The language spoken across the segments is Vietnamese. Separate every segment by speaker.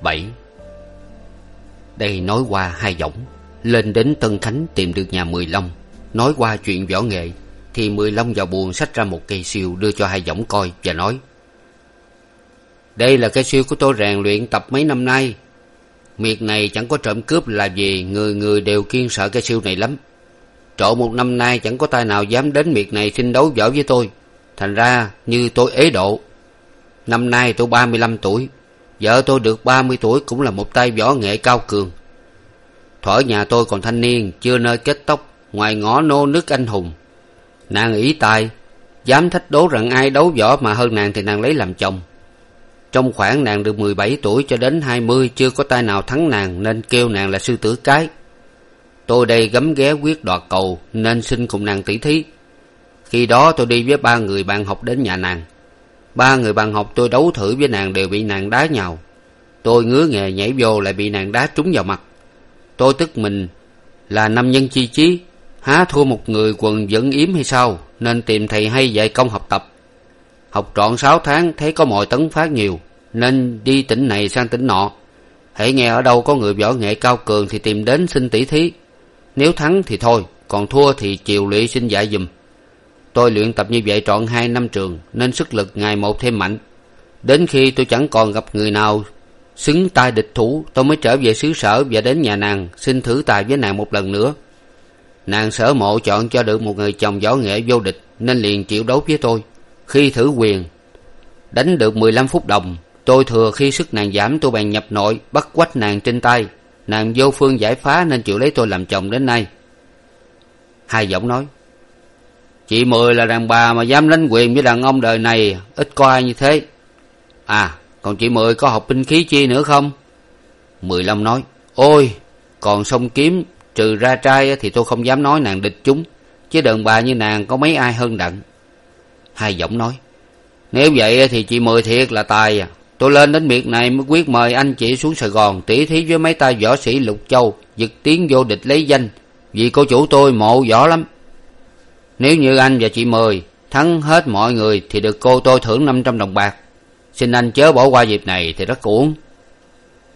Speaker 1: Tập bảy. Đây nói qua hai giọng, lên đến tân khánh tìm được nhà mười long. Nói qua chuyện võ nghệ, thì mười long vào buồn xách ra một cây siêu đưa cho hai giọng coi và nói, đây là cây siêu của tôi rèn luyện tập mấy năm nay. Miệt này chẳng có trộm cướp là gì, người người đều kiên sợ cây siêu này lắm. Trộn một năm nay chẳng có tay nào dám đến miệt này xin đấu võ với tôi. Thành ra như tôi ế độ. Năm nay tôi ba mươi lăm tuổi vợ tôi được ba mươi tuổi cũng là một tay võ nghệ cao cường. Thuở nhà tôi còn thanh niên, chưa nơi kết tóc, ngoài ngõ nô nức anh hùng. Nàng ý tài, dám thách đố rằng ai đấu võ mà hơn nàng thì nàng lấy làm chồng. Trong khoảng nàng được mười bảy tuổi cho đến hai mươi, chưa có tay nào thắng nàng, nên kêu nàng là sư tử cái. Tôi đây gấm ghé quyết đoạt cầu, nên xin cùng nàng tỷ thí. Khi đó tôi đi với ba người bạn học đến nhà nàng ba người bạn học tôi đấu thử với nàng đều bị nàng đá nhào. Tôi ngứa nghề nhảy vô lại bị nàng đá trúng vào mặt. Tôi tức mình là năm nhân chi chí, há thua một người quần vẫn yếm hay sao, nên tìm thầy hay dạy công học tập. Học trọn sáu tháng, thấy có mọi tấn phát nhiều, nên đi tỉnh này sang tỉnh nọ. Hễ nghe ở đâu có người võ nghệ cao cường thì tìm đến xin tỷ thí. Nếu thắng thì thôi, còn thua thì chiều lụy xin dạy giùm tôi luyện tập như vậy trọn hai năm trường, nên sức lực ngày một thêm mạnh. Đến khi tôi chẳng còn gặp người nào xứng tay địch thủ, tôi mới trở về xứ sở và đến nhà nàng, xin thử tài với nàng một lần nữa. Nàng sở mộ chọn cho được một người chồng võ nghệ vô địch, nên liền chịu đấu với tôi. Khi thử quyền, đánh được mười lăm phút đồng, tôi thừa khi sức nàng giảm, tôi bèn nhập nội, bắt quách nàng trên tay. Nàng vô phương giải phá nên chịu lấy tôi làm chồng đến nay. Hai giọng nói chị mười là đàn bà mà dám đánh quyền với đàn ông đời này, ít có ai như thế. À còn chị mười có học binh khí chi nữa không? Mười lăm nói, ôi, còn sông kiếm, trừ ra trai thì tôi không dám nói nàng địch chúng, chứ đàn bà như nàng có mấy ai hơn đặng. Hai giọng nói, nếu vậy thì chị mười thiệt là tài à. Tôi lên đến miệt này mới quyết mời anh chị xuống sài gòn tỉ thí với mấy tay võ sĩ lục châu, giật tiến vô địch lấy danh. Vì cô chủ tôi mộ võ lắm nếu như anh và chị mười thắng hết mọi người thì được cô tôi thưởng năm trăm đồng bạc. Xin anh chớ bỏ qua dịp này thì rất uổng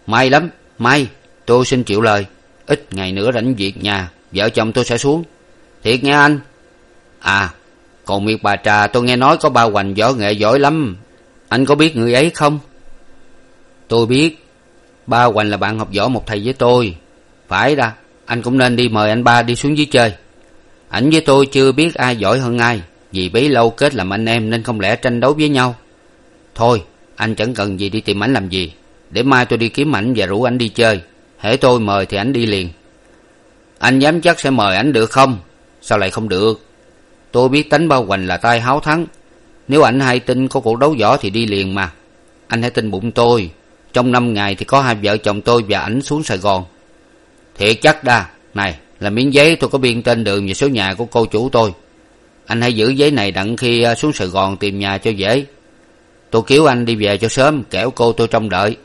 Speaker 1: may lắm may. Tôi xin chịu lời. Ít ngày nữa rảnh việc nhà vợ chồng tôi sẽ xuống. Thiệt nghe anh. À còn miệt bà trà tôi nghe nói có ba hoành võ nghệ giỏi lắm. Anh có biết người ấy không? Tôi biết. Ba hoành là bạn học võ một thầy với tôi. Phải ra, anh cũng nên đi mời anh ba đi xuống dưới chơi ảnh với tôi chưa biết ai giỏi hơn ai, vì bấy lâu kết làm anh em nên không lẽ tranh đấu với nhau. Thôi, anh chẳng cần gì đi tìm ảnh làm gì. Để mai tôi đi kiếm ảnh và rủ ảnh đi chơi. Hễ tôi mời thì ảnh đi liền. Anh dám chắc sẽ mời ảnh được không? Sao lại không được? Tôi biết tánh bao hoành là tay háo thắng. Nếu ảnh hay tin có cuộc đấu võ thì đi liền mà. Anh hãy tin bụng tôi. Trong năm ngày thì có hai vợ chồng tôi và ảnh xuống sài gòn. Thiệt chắc đa. Này là miếng giấy tôi có biên tên đường và số nhà của cô chủ tôi. Anh hãy giữ giấy này đặng khi à, xuống sài gòn tìm nhà cho dễ. Tôi cứu anh đi về cho sớm, kẻo cô tôi trông đợi.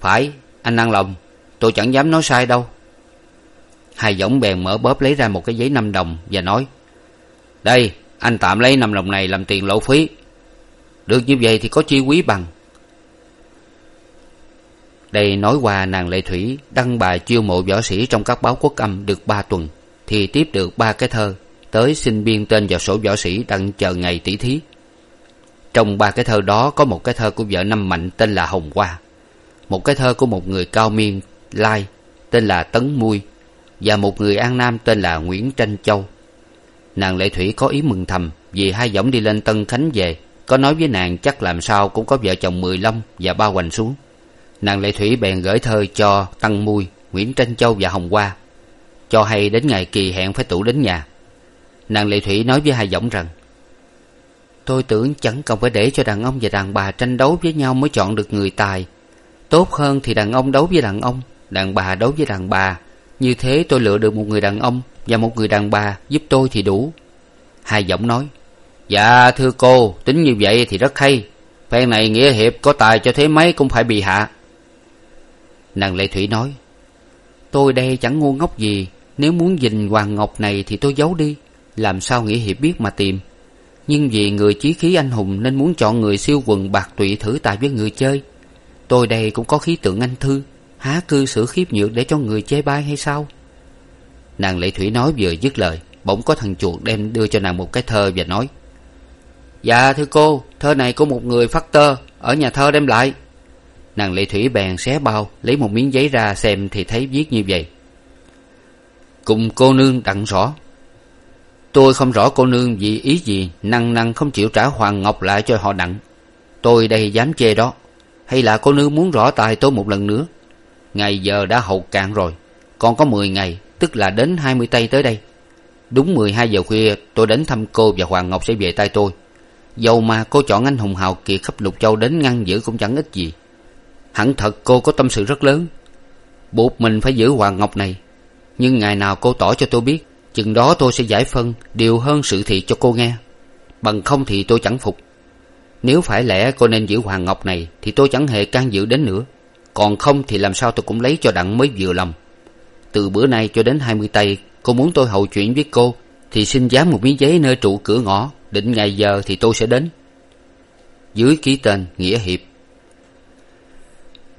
Speaker 1: Phải, anh ăn lòng, tôi chẳng dám nói sai đâu. Hai võng bèn mở bóp lấy ra một cái giấy năm đồng và nói, đây, anh tạm lấy năm đồng này làm tiền lộ phí. Được như vậy thì có chi quý bằng đây nói qua nàng lệ thủy đăng bài chiêu mộ võ sĩ trong các báo quốc âm được ba tuần, thì tiếp được ba cái thơ. Tới xin biên tên vào sổ võ sĩ đặng chờ ngày tỷ thí. Trong ba cái thơ đó có một cái thơ của vợ năm mạnh tên là hồng hoa, một cái thơ của một người cao miên, lai, tên là tấn mui, và một người an nam tên là nguyễn tranh châu. Nàng lệ thủy có ý mừng thầm vì hai võng đi lên tân khánh về, có nói với nàng chắc làm sao cũng có vợ chồng mười lăm và ba hoành xuống nàng lệ thủy bèn gửi thơ cho tăng mui, nguyễn tranh châu và hồng hoa. Cho hay đến ngày kỳ hẹn phải tụ đến nhà. Nàng lệ thủy nói với hai giọng rằng, tôi tưởng chẳng cần phải để cho đàn ông và đàn bà tranh đấu với nhau mới chọn được người tài. Tốt hơn thì đàn ông đấu với đàn ông, đàn bà đấu với đàn bà. Như thế tôi lựa được một người đàn ông và một người đàn bà giúp tôi thì đủ. Hai giọng nói dạ thưa cô, tính như vậy thì rất hay. Phen này nghĩa hiệp có tài cho thế mấy cũng phải bị hạ nàng lệ thủy nói, tôi đây chẳng ngu ngốc gì, nếu muốn dình hoàng ngọc này thì tôi giấu đi, làm sao nghĩa hiệp biết mà tìm. Nhưng vì người chí khí anh hùng nên muốn chọn người siêu quần bạc tụy thử tài với người chơi. Tôi đây cũng có khí tượng anh thư, há cư xử khiếp nhược để cho người chê bai hay sao? Nàng lệ thủy nói vừa dứt lời, bỗng có thằng chuột đem đưa cho nàng một cái thơ và nói dạ thưa cô, thơ này của một người phát tơ, ở nhà thơ đem lại nàng lệ thủy bèn xé bao, lấy một miếng giấy ra xem thì thấy viết như vậy. Cùng cô nương đặng rõ. Tôi không rõ cô nương vì ý gì, năng năng không chịu trả hoàng ngọc lại cho họ đặng. Tôi đây dám chê đó. Hay là cô nương muốn rõ tài tôi một lần nữa? Ngày giờ đã hậu cạn rồi. Còn có mười ngày, tức là đến hai mươi tây tới đây. Đúng mười hai giờ khuya, tôi đến thăm cô và hoàng ngọc sẽ về tay tôi. Dầu mà cô chọn anh hùng hào kiệt khắp lục châu đến ngăn giữ cũng chẳng ích gì hẳn thật cô có tâm sự rất lớn. Buộc mình phải giữ hoàng ngọc này. Nhưng ngày nào cô tỏ cho tôi biết, chừng đó tôi sẽ giải phân điều hơn sự thị cho cô nghe. Bằng không thì tôi chẳng phục. Nếu phải lẽ cô nên giữ hoàng ngọc này, thì tôi chẳng hề can dự đến nữa. Còn không thì làm sao tôi cũng lấy cho đặng mới vừa lòng. Từ bữa nay cho đến hai mươi tây, cô muốn tôi hầu chuyện với cô, thì xin dán một miếng giấy nơi trụ cửa ngõ, định ngày giờ thì tôi sẽ đến. Dưới ký tên nghĩa hiệp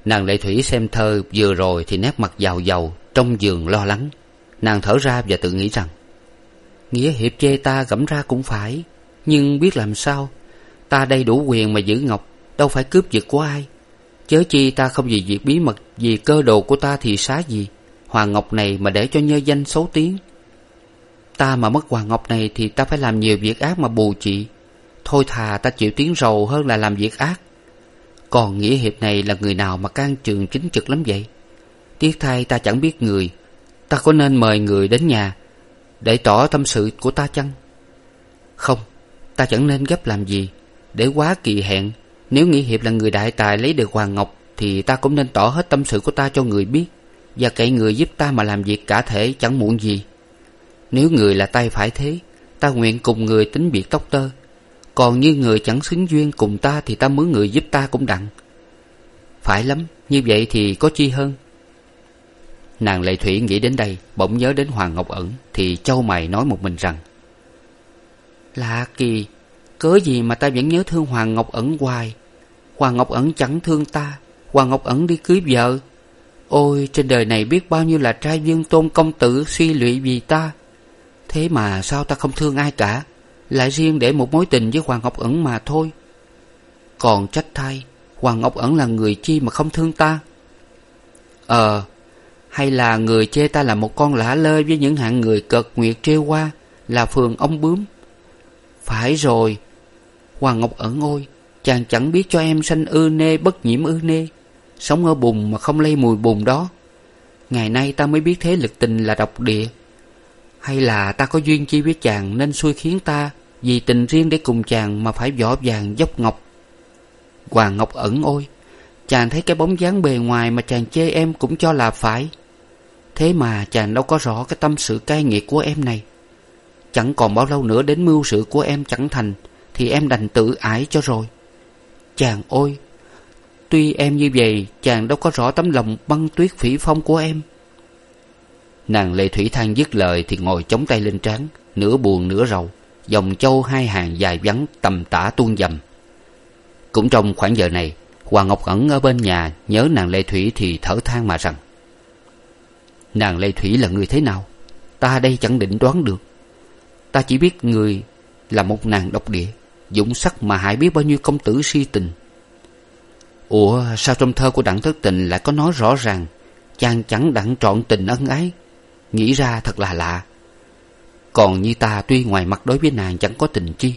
Speaker 1: nàng lệ thủy xem thơ vừa rồi thì nét mặt giàu giàu, trong giường lo lắng. Nàng thở ra và tự nghĩ rằng, nghĩa hiệp chê ta gẫm ra cũng phải, nhưng biết làm sao? Ta đây đủ quyền mà giữ ngọc, đâu phải cướp giật của ai. Chớ chi ta không vì việc bí mật, vì cơ đồ của ta thì xá gì hoàng ngọc này mà để cho nhơ danh xấu tiếng. Ta mà mất hoàng ngọc này thì ta phải làm nhiều việc ác mà bù chị thôi thà ta chịu tiếng rầu hơn là làm việc ác còn nghĩa hiệp này là người nào mà can trường chính trực lắm vậy? Tiếc thay ta chẳng biết người. Ta có nên mời người đến nhà để tỏ tâm sự của ta chăng? Không, ta chẳng nên gấp làm gì. Để quá kỳ hẹn, nếu nghĩa hiệp là người đại tài lấy được hoàng ngọc thì ta cũng nên tỏ hết tâm sự của ta cho người biết. Và cậy người giúp ta mà làm việc cả thể chẳng muộn gì. Nếu người là tay phải thế, ta nguyện cùng người tính biệt tóc tơ còn như người chẳng xứng duyên cùng ta thì ta mướn người giúp ta cũng đặng. Phải lắm, như vậy thì có chi hơn? Nàng lệ thủy nghĩ đến đây, bỗng nhớ đến hoàng ngọc ẩn, thì châu mày nói một mình rằng, lạ kỳ, cớ gì mà ta vẫn nhớ thương hoàng ngọc ẩn hoài? Hoàng ngọc ẩn chẳng thương ta, hoàng ngọc ẩn đi cưới vợ. Ôi, trên đời này biết bao nhiêu là trai dương tôn công tử suy lụy vì ta. Thế mà sao ta không thương ai cả? Lại riêng để một mối tình với hoàng ngọc ẩn mà thôi. Còn trách thay hoàng ngọc ẩn là người chi mà không thương ta? Ờ hay là người chê ta là một con lả lơi với những hạng người cợt nguyệt trêu qua là phường ông bướm? Phải rồi. Hoàng ngọc ẩn ôi, chàng chẳng biết cho em sanh ư nê, bất nhiễm ư nê. Sống ở bùn mà không lây mùi bùn đó. Ngày nay ta mới biết thế lực tình là độc địa hay là ta có duyên chi với chàng nên xui khiến ta vì tình riêng để cùng chàng mà phải vỏ vàng dốc ngọc? Hoàng ngọc ẩn ôi, chàng thấy cái bóng dáng bề ngoài mà chàng chê em cũng cho là phải. Thế mà chàng đâu có rõ cái tâm sự cay nghiệt của em này. Chẳng còn bao lâu nữa đến mưu sự của em chẳng thành, thì em đành tự ải cho rồi. Chàng ôi, tuy em như vậy, chàng đâu có rõ tấm lòng băng tuyết phỉ phong của em nàng lệ thủy than dứt lời thì ngồi chống tay lên trán, nửa buồn nửa rầu, dòng châu hai hàng dài vắng tầm tả tuôn dầm. Cũng trong khoảng giờ này, hoàng ngọc ẩn ở bên nhà nhớ nàng lệ thủy thì thở than mà rằng, nàng lệ thủy là người thế nào? Ta đây chẳng định đoán được. Ta chỉ biết người là một nàng độc địa, dũng sắc mà hại biết bao nhiêu công tử si tình. Ủa, sao trong thơ của đặng thất tình lại có nói rõ ràng, chàng chẳng đặng trọn tình ân ái nghĩ ra thật là lạ. Còn như ta tuy ngoài mặt đối với nàng chẳng có tình chi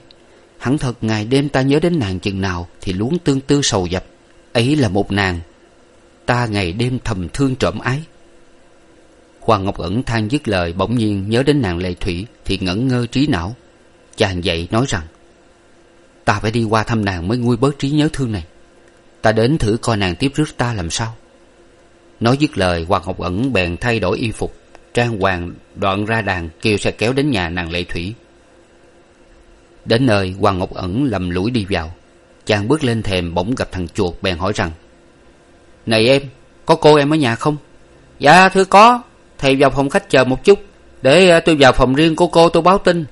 Speaker 1: hẳn thật ngày đêm ta nhớ đến nàng chừng nào thì luống tương tư sầu dập. Ấy là một nàng, ta ngày đêm thầm thương trộm ái. Hoàng ngọc ẩn than dứt lời, bỗng nhiên nhớ đến nàng lệ thủy thì ngẩn ngơ trí não. Chàng dậy nói rằng, ta phải đi qua thăm nàng mới nguôi bớt trí nhớ thương này. Ta đến thử coi nàng tiếp rước ta làm sao. Nói dứt lời, hoàng ngọc ẩn bèn thay đổi y phục trang hoàng đoạn ra đàn kêu xe kéo đến nhà nàng lệ thủy. Đến nơi, hoàng ngọc ẩn lầm lũi đi vào. Chàng bước lên thềm bỗng gặp thằng chuột bèn hỏi rằng, này em, có cô em ở nhà không? Dạ thưa có. Thầy vào phòng khách chờ một chút, để ờ, tôi vào phòng riêng của cô, tôi báo tin.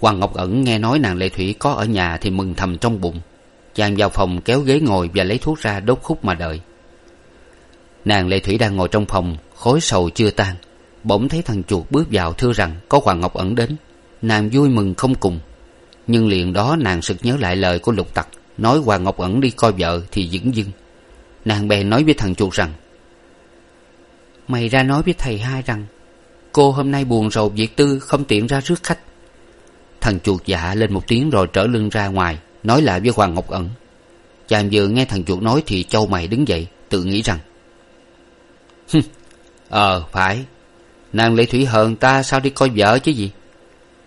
Speaker 1: Hoàng ngọc ẩn nghe nói nàng lệ thủy có ở nhà thì mừng thầm trong bụng. Chàng vào phòng kéo ghế ngồi và lấy thuốc ra đốt khúc mà đợi. Nàng lệ thủy đang ngồi trong phòng khối sầu chưa tan, bỗng thấy thằng chuột bước vào thưa rằng có hoàng ngọc ẩn đến. Nàng vui mừng không cùng. Nhưng liền đó nàng sực nhớ lại lời của lục tặc, nói hoàng ngọc ẩn đi coi vợ thì dửng dưng. Nàng bèn nói với thằng chuột rằng, mày ra nói với thầy hai rằng, cô hôm nay buồn rầu việc tư, không tiện ra rước khách. Thằng chuột dạ lên một tiếng rồi trở lưng ra ngoài, nói lại với hoàng ngọc ẩn. Chàng vừa nghe thằng chuột nói thì châu mày đứng dậy, tự nghĩ rằng ờ phải. Nàng lệ thủy hờn ta sao đi coi vợ chứ gì?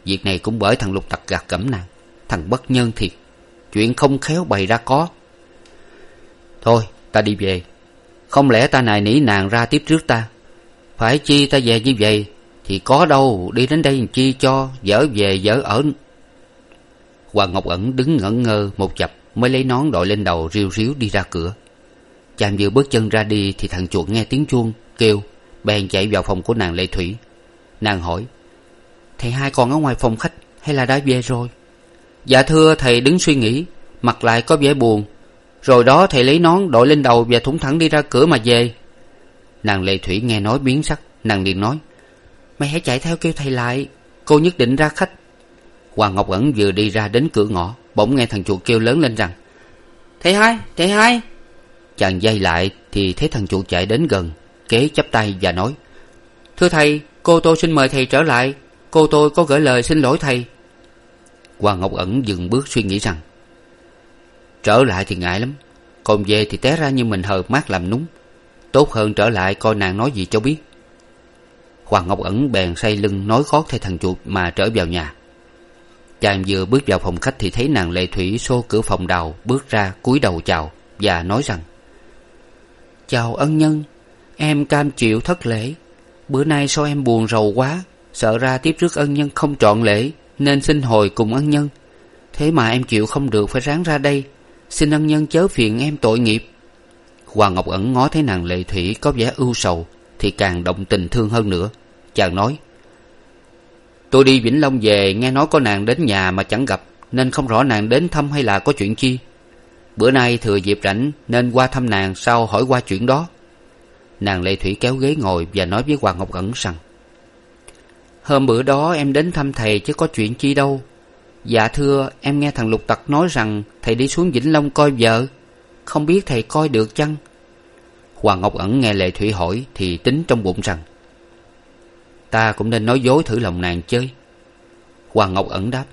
Speaker 1: Việc này cũng bởi thằng lục tặc gạt gẫm nàng. Thằng bất nhân thiệt. Chuyện không khéo bày ra có. Thôi, ta đi về. Không lẽ ta nài nỉ nàng ra tiếp trước ta? Phải chi ta về như vậy, thì có đâu đi đến đây chi cho dở về dở ở. Hoàng ngọc ẩn đứng ngẩn ngơ một chập mới lấy nón đội lên đầu riu riu đi ra cửa. Chàng vừa bước chân ra đi thì thằng chuột nghe tiếng chuông kêu bèn chạy vào phòng của nàng lệ thủy. Nàng hỏi, thầy hai còn ở ngoài phòng khách hay là đã về rồi? Dạ thưa, thầy đứng suy nghĩ, mặt lại có vẻ buồn. Rồi đó thầy lấy nón đội lên đầu và thủng thẳng đi ra cửa mà về. Nàng lệ thủy nghe nói biến sắc, nàng liền nói, mày hãy chạy theo kêu thầy lại, cô nhất định ra khách. Hoàng ngọc ẩn vừa đi ra đến cửa ngõ, bỗng nghe thằng chuột kêu lớn lên rằng, thầy hai thầy hai. Chàng dây lại thì thấy thằng chuột chạy đến gần kế chắp tay và nói, thưa thầy, cô tôi xin mời thầy trở lại. Cô tôi có gửi lời xin lỗi thầy. Hoàng ngọc ẩn dừng bước suy nghĩ rằng, trở lại thì ngại lắm. Còn về thì té ra như mình hờ mát làm núng. Tốt hơn trở lại coi nàng nói gì cho biết. Hoàng ngọc ẩn bèn say lưng nói khót theo thằng chuột mà trở vào nhà. Chàng vừa bước vào phòng khách thì thấy nàng lệ thủy xô cửa phòng đào bước ra cúi đầu chào và nói rằng, chào ân nhân em cam chịu thất lễ. Bữa nay sao em buồn rầu quá. Sợ ra tiếp rước ân nhân không trọn lễ, nên xin hồi cùng ân nhân. Thế mà em chịu không được phải ráng ra đây. Xin ân nhân chớ phiền em tội nghiệp. Hoàng ngọc ẩn ngó thấy nàng lệ thủy có vẻ ưu sầu, thì càng động tình thương hơn nữa. Chàng nói, tôi đi vĩnh long về, nghe nói có nàng đến nhà mà chẳng gặp, nên không rõ nàng đến thăm hay là có chuyện chi. Bữa nay thừa dịp rảnh, nên qua thăm nàng sau hỏi qua chuyện đó nàng lệ thủy kéo ghế ngồi và nói với hoàng ngọc ẩn rằng, hôm bữa đó em đến thăm thầy chứ có chuyện chi đâu. Dạ thưa, em nghe thằng lục tặc nói rằng thầy đi xuống vĩnh long coi vợ. Không biết thầy coi được chăng? Hoàng ngọc ẩn nghe lệ thủy hỏi thì tính trong bụng rằng, ta cũng nên nói dối thử lòng nàng chơi. Hoàng ngọc ẩn đáp,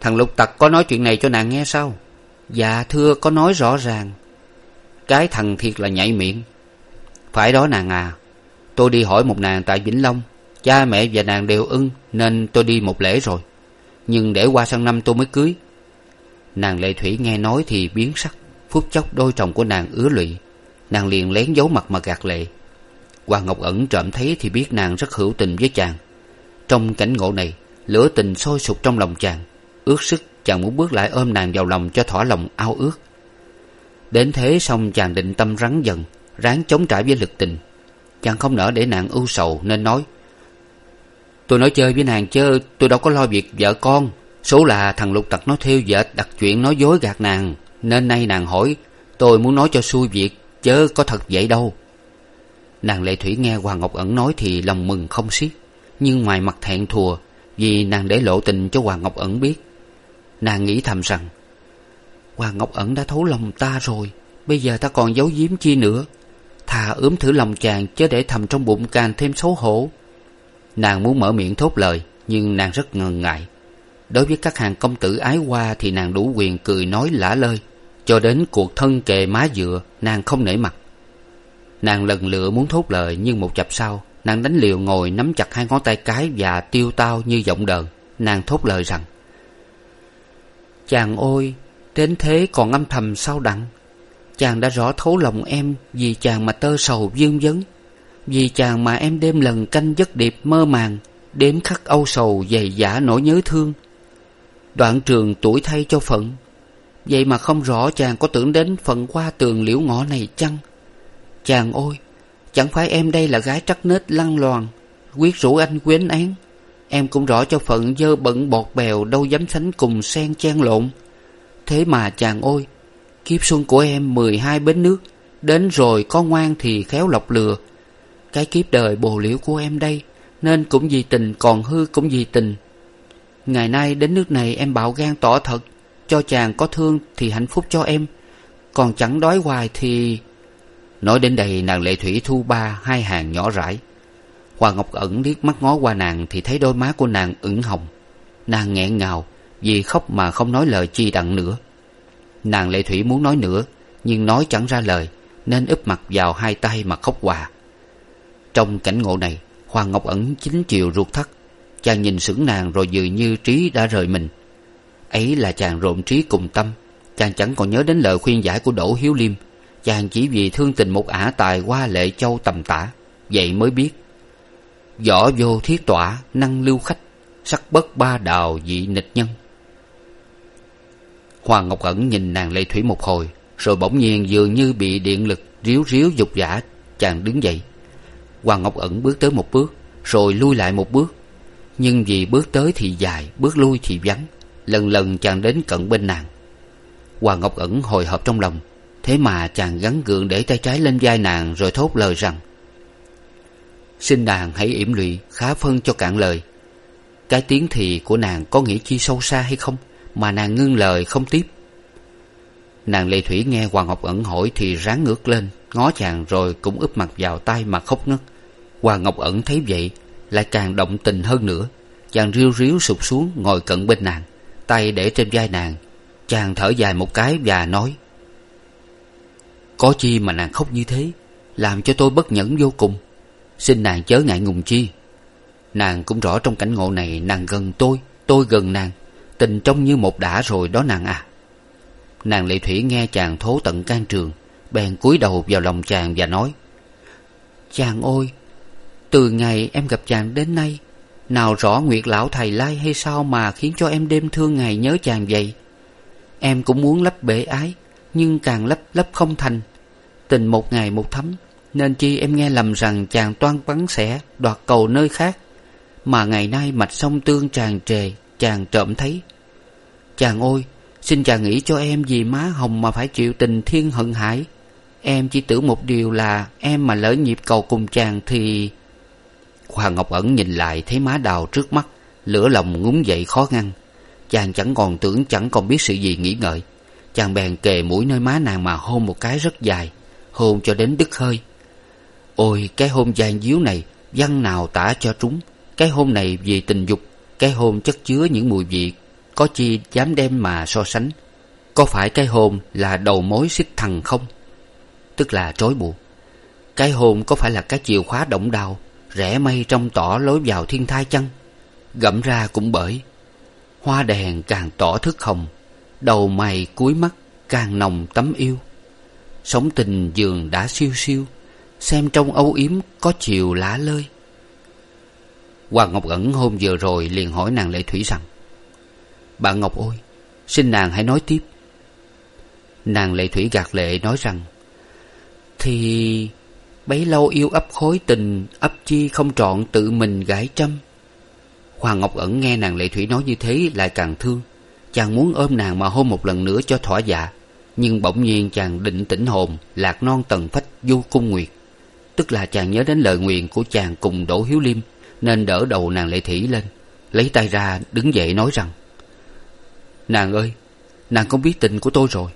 Speaker 1: thằng lục tặc có nói chuyện này cho nàng nghe sao? Dạ thưa, có nói rõ ràng. Cái thằng thiệt là nhạy miệng phải đó nàng à. Tôi đi hỏi một nàng tại vĩnh long. Cha mẹ và nàng đều ưng, nên tôi đi một lễ rồi. Nhưng để qua sang năm tôi mới cưới. Nàng lệ thủy nghe nói thì biến sắc. Phút chốc đôi chồng của nàng ứa lụy. Nàng liền lén giấu mặt mà gạt lệ. Hoàng ngọc ẩn trộm thấy thì biết nàng rất hữu tình với chàng. Trong cảnh ngộ này, lửa tình sôi sục trong lòng chàng. Ước sức, chàng muốn bước lại ôm nàng vào lòng cho thỏa lòng ao ước. Đến thế xong chàng định tâm rắn dần ráng chống trả với lực tình. Chàng không nỡ để nàng ưu sầu nên nói, tôi nói chơi với nàng chớ tôi đâu có lo việc vợ con. Số là thằng lục tặc nó theo dệt, đặt chuyện nói dối gạt nàng, nên nay nàng hỏi, tôi muốn nói cho xuôi việc, chớ có thật vậy đâu. Nàng lệ thủy nghe hoàng ngọc ẩn nói thì lòng mừng không xiết, nhưng ngoài mặt thẹn thùa, vì nàng để lộ tình cho hoàng ngọc ẩn biết. Nàng nghĩ thầm rằng, hoàng ngọc ẩn đã thấu lòng ta rồi, bây giờ ta còn giấu giếm chi nữa thà ướm thử lòng chàng chớ để thầm trong bụng càng thêm xấu hổ. Nàng muốn mở miệng thốt lời, nhưng nàng rất ngần ngại. Đối với các hàng công tử ái hoa thì nàng đủ quyền cười nói lả lơi. Cho đến cuộc thân kề má dựa, nàng không nể mặt. Nàng lần lựa muốn thốt lời, nhưng một chập sau, nàng đánh liều ngồi nắm chặt hai ngón tay cái và tiêu tao như giọng đờn. Nàng thốt lời rằng,
Speaker 2: chàng ôi, đến thế còn âm thầm sao đặng? Chàng đã rõ thấu lòng em vì chàng mà tơ sầu vương vấn, vì chàng mà em đêm lần canh giấc điệp mơ màng, đếm khắc âu sầu dày dả nỗi nhớ thương. Đoạn trường tuổi thay cho phận. Vậy mà không rõ chàng có tưởng đến phận qua tường liễu ngõ này chăng? Chàng ôi, chẳng phải em đây là gái trắc nết lăng loàn, quyết rủ anh quến án. Em cũng rõ cho phận dơ bẩn bọt bèo đâu dám sánh cùng sen chen lộn. Thế mà chàng ôi kiếp xuân của em mười hai bến nước. Đến rồi có ngoan thì khéo lọc lừa. Cái kiếp đời bồ liễu của em đây, nên cũng vì tình còn hư cũng vì tình. Ngày nay đến nước này em bạo gan tỏ thật, cho chàng có thương thì hạnh phúc cho em. Còn chẳng đói hoài thì
Speaker 1: nói đến đây nàng lệ thủy thu ba hai hàng nhỏ rãi. Hoàng ngọc ẩn liếc mắt ngó qua nàng thì thấy đôi má của nàng ửng hồng. Nàng nghẹn ngào vì khóc mà không nói lời chi đặng nữa nàng lệ thủy muốn nói nữa, nhưng nói chẳng ra lời, nên úp mặt vào hai tay mà khóc hòa. Trong cảnh ngộ này hoàng ngọc ẩn chính chiều ruột thắt. Chàng nhìn sững nàng rồi dường như trí đã rời mình. Ấy là chàng rộn trí cùng tâm, chàng chẳng còn nhớ đến lời khuyên giải của đỗ hiếu liêm. Chàng chỉ vì thương tình một ả tài qua lệ châu tầm tả vậy mới biết. Võ vô thiết tỏa, năng lưu khách, sắc bất ba đào dị nịch nhân hoàng ngọc ẩn nhìn nàng lệ thủy một hồi, rồi bỗng nhiên dường như bị điện lực ríu ríu dục vã chàng đứng dậy. Hoàng ngọc ẩn bước tới một bước, rồi lui lại một bước. Nhưng vì bước tới thì dài, bước lui thì vắng, lần lần chàng đến cận bên nàng. Hoàng ngọc ẩn hồi hộp trong lòng, thế mà chàng gắn gượng để tay trái lên vai nàng rồi thốt lời rằng, xin nàng hãy yểm lụy, khá phân cho cạn lời. Cái tiếng thì của nàng có nghĩa chi sâu xa hay không? Mà nàng ngưng lời không tiếp. Nàng lệ thủy nghe hoàng ngọc ẩn hỏi thì ráng ngước lên, ngó chàng rồi cũng úp mặt vào tay mà khóc ngất. Hoàng ngọc ẩn thấy vậy, lại càng động tình hơn nữa. Chàng riu riu sụp xuống, ngồi cận bên nàng, tay để trên vai nàng. Chàng thở dài một cái và nói, có chi mà nàng khóc như thế, làm cho tôi bất nhẫn vô cùng. Xin nàng chớ ngại ngùng chi. Nàng cũng rõ trong cảnh ngộ này nàng gần tôi tôi gần nàng tình trông như một đã rồi đó nàng à. Nàng lệ thủy nghe chàng thố tận can trường, bèn cúi đầu vào lòng chàng và nói, chàng ôi từ ngày em gặp chàng đến nay, nào rõ nguyệt lão thầy lai hay sao mà khiến cho em đêm thương ngày nhớ chàng vậy? Em cũng muốn lấp bể ái, nhưng càng lấp lấp không thành. Tình một ngày một thấm, nên chi em nghe lầm rằng chàng toan bắn xẻ đoạt cầu nơi khác, mà ngày nay mạch sông tương tràn trề chàng trộm thấy. Chàng ôi, xin chàng nghĩ cho em vì má hồng mà phải chịu tình thiên hận hải em chỉ tưởng một điều là em mà lỡ nhịp cầu cùng chàng thì hoàng ngọc ẩn nhìn lại thấy má đào trước mắt, lửa lòng ngúng dậy khó ngăn. Chàng chẳng còn tưởng, chẳng còn biết sự gì nghĩ ngợi. Chàng bèn kề mũi nơi má nàng mà hôn một cái rất dài, hôn cho đến đứt hơi. Ôi, cái hôn gian díu này, văn nào tả cho trúng. Cái hôn này vì tình dục cái hôn chất chứa những mùi vị, có chi dám đem mà so sánh? Có phải cái hôn là đầu mối xích thằng không? Tức là trói buộc. Cái hôn có phải là cái chìa khóa động đào, rẽ mây trong tỏ lối vào thiên thai chăng? Gẫm ra cũng bởi. Hoa đèn càng tỏ thức hồng, đầu mày cuối mắt càng nồng tấm yêu. Sống tình giường đã siêu siêu, xem trong âu yếm có chiều lả lơi hoàng ngọc ẩn hôm vừa rồi liền hỏi nàng lệ thủy rằng bạn ngọc ôi xin nàng hãy nói tiếp. Nàng lệ thủy gạt lệ nói rằng, thì bấy lâu yêu ấp khối tình, ấp chi không trọn tự mình gãi trâm hoàng ngọc ẩn nghe nàng lệ thủy nói như thế lại càng thương. Chàng muốn ôm nàng mà hôn một lần nữa cho thỏa dạ nhưng bỗng nhiên chàng định tỉnh hồn, lạc non tần phách du cung nguyệt. Tức là chàng nhớ đến lời nguyện của chàng cùng đỗ hiếu liêm nên đỡ đầu nàng lệ thủy lên, lấy tay ra đứng dậy nói rằng, nàng ơi, nàng không biết tình của tôi rồi.